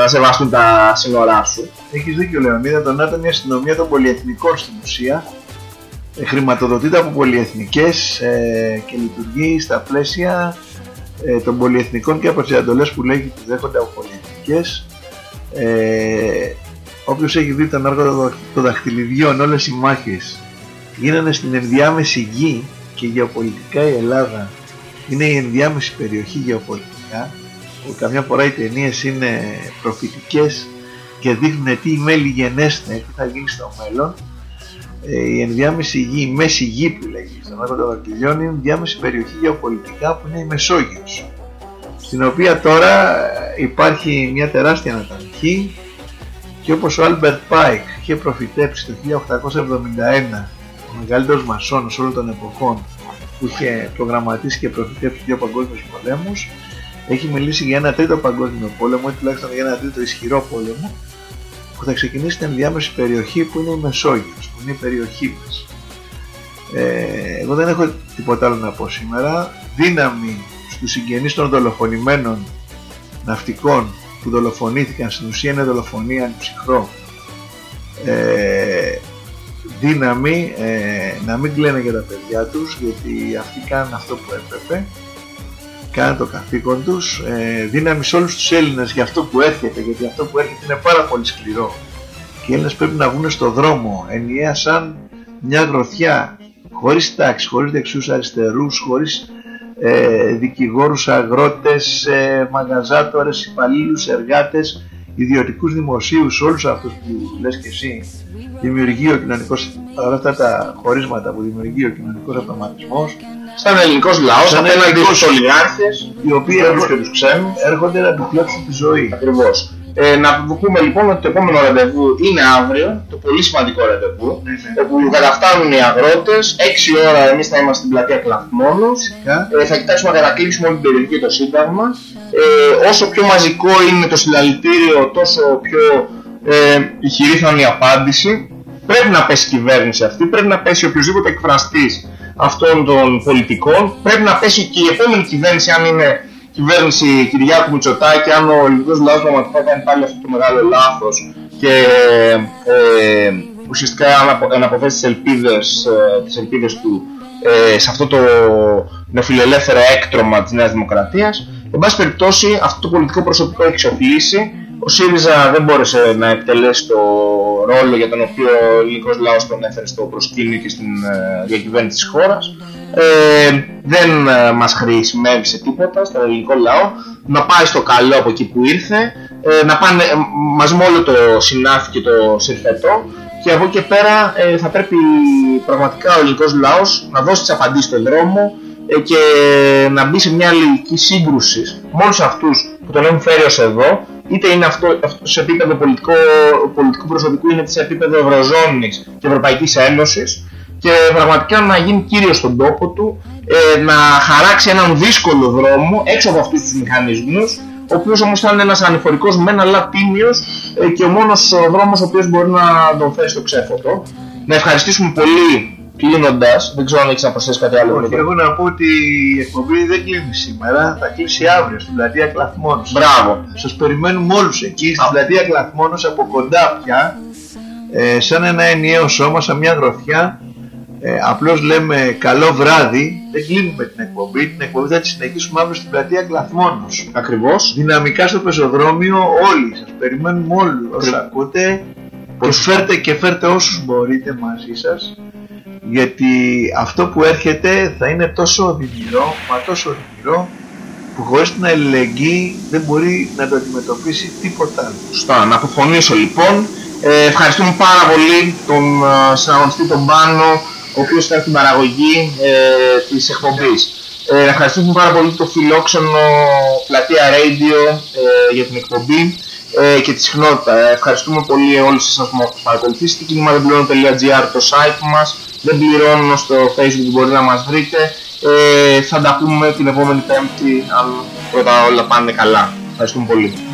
A: να σεβαστούν τα σύνορά σου.
B: Έχεις δίκιο Λεωνίδα, το ΝΑΤΟ είναι μια αστυνομία των πολυεθνικών στην ουσία. Ε, χρηματοδοτείται από πολυεθνικές ε, και λειτουργεί στα πλαίσια ε, των πολυεθνικών και από τις εντολές που λέγει που δέχονται από πολυεθνικές. Ε, όποιος έχει δει τον έργο των δαχτυλιδιών, όλες οι μάχες γίνανε στην ενδιάμεση γη και γεωπολιτικά η Ελλάδα είναι η ενδιάμεση περιοχή γεωπολιτικά που καμιά φορά οι ταινίες είναι προφητικές και δείχνουν τι μέλλει γενέσθαι, τι θα γίνει στο μέλλον. Ε, η ενδιάμεση γη, η μέση γη που λέγει στον Άρχοντα των Δαχτυλιδιών είναι η ενδιάμεση περιοχή γεωπολιτικά που είναι η Μεσόγειος στην οποία τώρα υπάρχει μια τεράστια αναταραχή και όπως ο Άλμπερτ Πάικ είχε προφητέψει το 1871 ο μεγαλύτερος μασόνος όλων των εποχών που είχε προγραμματίσει και προφητέψει δύο παγκόσμιους πολέμους έχει μιλήσει για ένα τρίτο παγκόσμιο πόλεμο ή τουλάχιστον για ένα τρίτο ισχυρό πόλεμο που θα ξεκινήσει στην ενδιάμεση περιοχή που είναι η Μεσόγειος, που είναι η περιοχή μας. Ε, εγώ δεν έχω τίποτα άλλο να πω σήμερα. Δύναμη στους συγγενείς των δολοφονημένων ναυτικών που δολοφονήθηκαν στην ουσία είναι δολοφονία ανυψυχρό ε, δύναμη ε, να μην κλαίνε για τα παιδιά τους γιατί αυτοί κάνουν αυτό που έπρεπε κάνουν το καθήκον τους ε, δύναμη σε όλους τους Έλληνες για αυτό που έρχεται γιατί αυτό που έρχεται είναι πάρα πολύ σκληρό. Και οι Έλληνες πρέπει να βγουν στο δρόμο ενιαία σαν μια γροθιά χωρίς τάξη, χωρίς δεξιούς αριστερούς, χωρίς ε, δικηγόρους, αγρότες, ε, μαγαζάτορες, υπαλλήλους, εργάτες, ιδιωτικούς δημοσίους, όλους αυτούς που λες και εσύ δημιουργεί ο κοινωνικός, όλα αυτά τα χωρίσματα που δημιουργεί ο κοινωνικός αυτοματισμός
A: σαν ελληνικός λαός, σαν απέναντι στους ολιγάρχες,
B: οι οποίοι
A: έρχονται, και τους ξένους.
B: έρχονται να τους κλέψουν τη ζωή.
A: Ακριβώς. Ε, να πούμε λοιπόν ότι το επόμενο ραντεβού είναι αύριο, το πολύ σημαντικό ραντεβού,
B: Ναι, ναι.
A: όπου καταφτάνουν οι αγρότες, 6 ώρα εμείς θα είμαστε στην πλατεία Κλαθμόνος,
B: Φυσικά.
A: ε, θα κοιτάξουμε να κατακλείσουμε όλη την περιοχή και το Σύνταγμα. Ε, όσο πιο μαζικό είναι το συλλαλητήριο, τόσο πιο ε, ηχηρή θα είναι η απάντηση. Πρέπει να πέσει η κυβέρνηση αυτή, πρέπει να πέσει οποιοδήποτε εκφραστής αυτών των πολιτικών, πρέπει να πέσει και η επόμενη κυβέρνηση, αν είναι κυβέρνηση Κυριάκου Μητσοτάκη, αν ο ελληνικός λαός πραγματικά κάνει πάλι αυτό το μεγάλο λάθος και ε, ουσιαστικά αναπο- αναποφέσει τις ελπίδες, ε, τις ελπίδες του ε, σε αυτό το νεοφιλελεύθερο έκτρωμα της Νέας Δημοκρατίας. Εν πάση περιπτώσει αυτό το πολιτικό προσωπικό έχει ξοφλήσει. Ο ΣΥΡΙΖΑ δεν μπόρεσε να εκτελέσει το ρόλο για τον οποίο ο ελληνικός λαός τον έφερε στο προσκήνιο και στην ε, διακυβέρνηση της χώρας. Ε, δεν ε, μας χρησιμεύει σε τίποτα στον ελληνικό λαό. Να πάει στο καλό από εκεί που ήρθε ε, να πάνε ε, μαζί με όλο το συνάφι και το συρφετό και από εκεί και πέρα ε, θα πρέπει πραγματικά ο ελληνικός λαός να δώσει τις απαντήσεις στον δρόμο ε, και να μπει σε μια αλληλική σύγκρουση. Με όλους αυτούς που τον έχουν φέρει ως εδώ είτε είναι αυτό, αυτό σε επίπεδο πολιτικό, πολιτικού προσωπικού είτε σε επίπεδο Ευρωζώνης και Ευρωπαϊκής Ένωσης και πραγματικά να γίνει κύριος στον τόπο του, ε, να χαράξει έναν δύσκολο δρόμο έξω από αυτούς τους μηχανισμούς ο οποίος όμως θα είναι ένας ανηφορικός μεν αλλά τίμιος ε, και ο μόνος ο δρόμος ο οποίος μπορεί να τον φέρει στο ξέφωτο. Να ευχαριστήσουμε πολύ κλείνοντας, δεν ξέρω αν έχεις να προσθέσεις κάτι άλλο.
B: Όχι,
A: Πέτρο.
B: εγώ να πω ότι η εκπομπή δεν κλείνει σήμερα, θα κλείσει αύριο στην πλατεία Κλαθμόνος.
A: Μπράβο.
B: Σας περιμένουμε όλους εκεί στην πλατεία Κλαθμόνος από κοντά πια, ε, σαν ένα ενιαίο σώμα, σαν μια γροθιά. Ε, απλώς λέμε καλό βράδυ, δεν κλείνουμε την εκπομπή, την εκπομπή θα τη συνεχίσουμε αύριο στην πλατεία Κλαθμόνος.
A: Ακριβώς.
B: Δυναμικά στο πεζοδρόμιο όλοι, σας περιμένουμε όλοι όσοι
A: Ακριβώς.
B: ακούτε και φέρτε, και φέρτε όσους μπορείτε μαζί σας γιατί αυτό που έρχεται θα είναι τόσο οδυνηρό, μα τόσο οδυνηρό που χωρίς την αλληλεγγύη δεν μπορεί να το αντιμετωπίσει τίποτα άλλο.
A: Σωστά. Να αποφωνήσω λοιπόν. Ε, ευχαριστούμε πάρα πολύ τον ε, συναγωνιστή τον Πάνο, ο οποίος ήταν στην παραγωγή ε, της εκπομπής. Ε, ευχαριστούμε πάρα πολύ το φιλόξενο πλατεία Radio ε, για την εκπομπή ε, και τη συχνότητα. Ε, ευχαριστούμε πολύ όλους εσάς που μας παρακολουθήσετε. κινηματοπληρώνω.gr το site μας. Δεν πληρώνω στο facebook μπορεί να μας βρείτε. Ε, θα τα πούμε την επόμενη πέμπτη αν πρώτα όλα πάνε καλά. Ευχαριστούμε πολύ.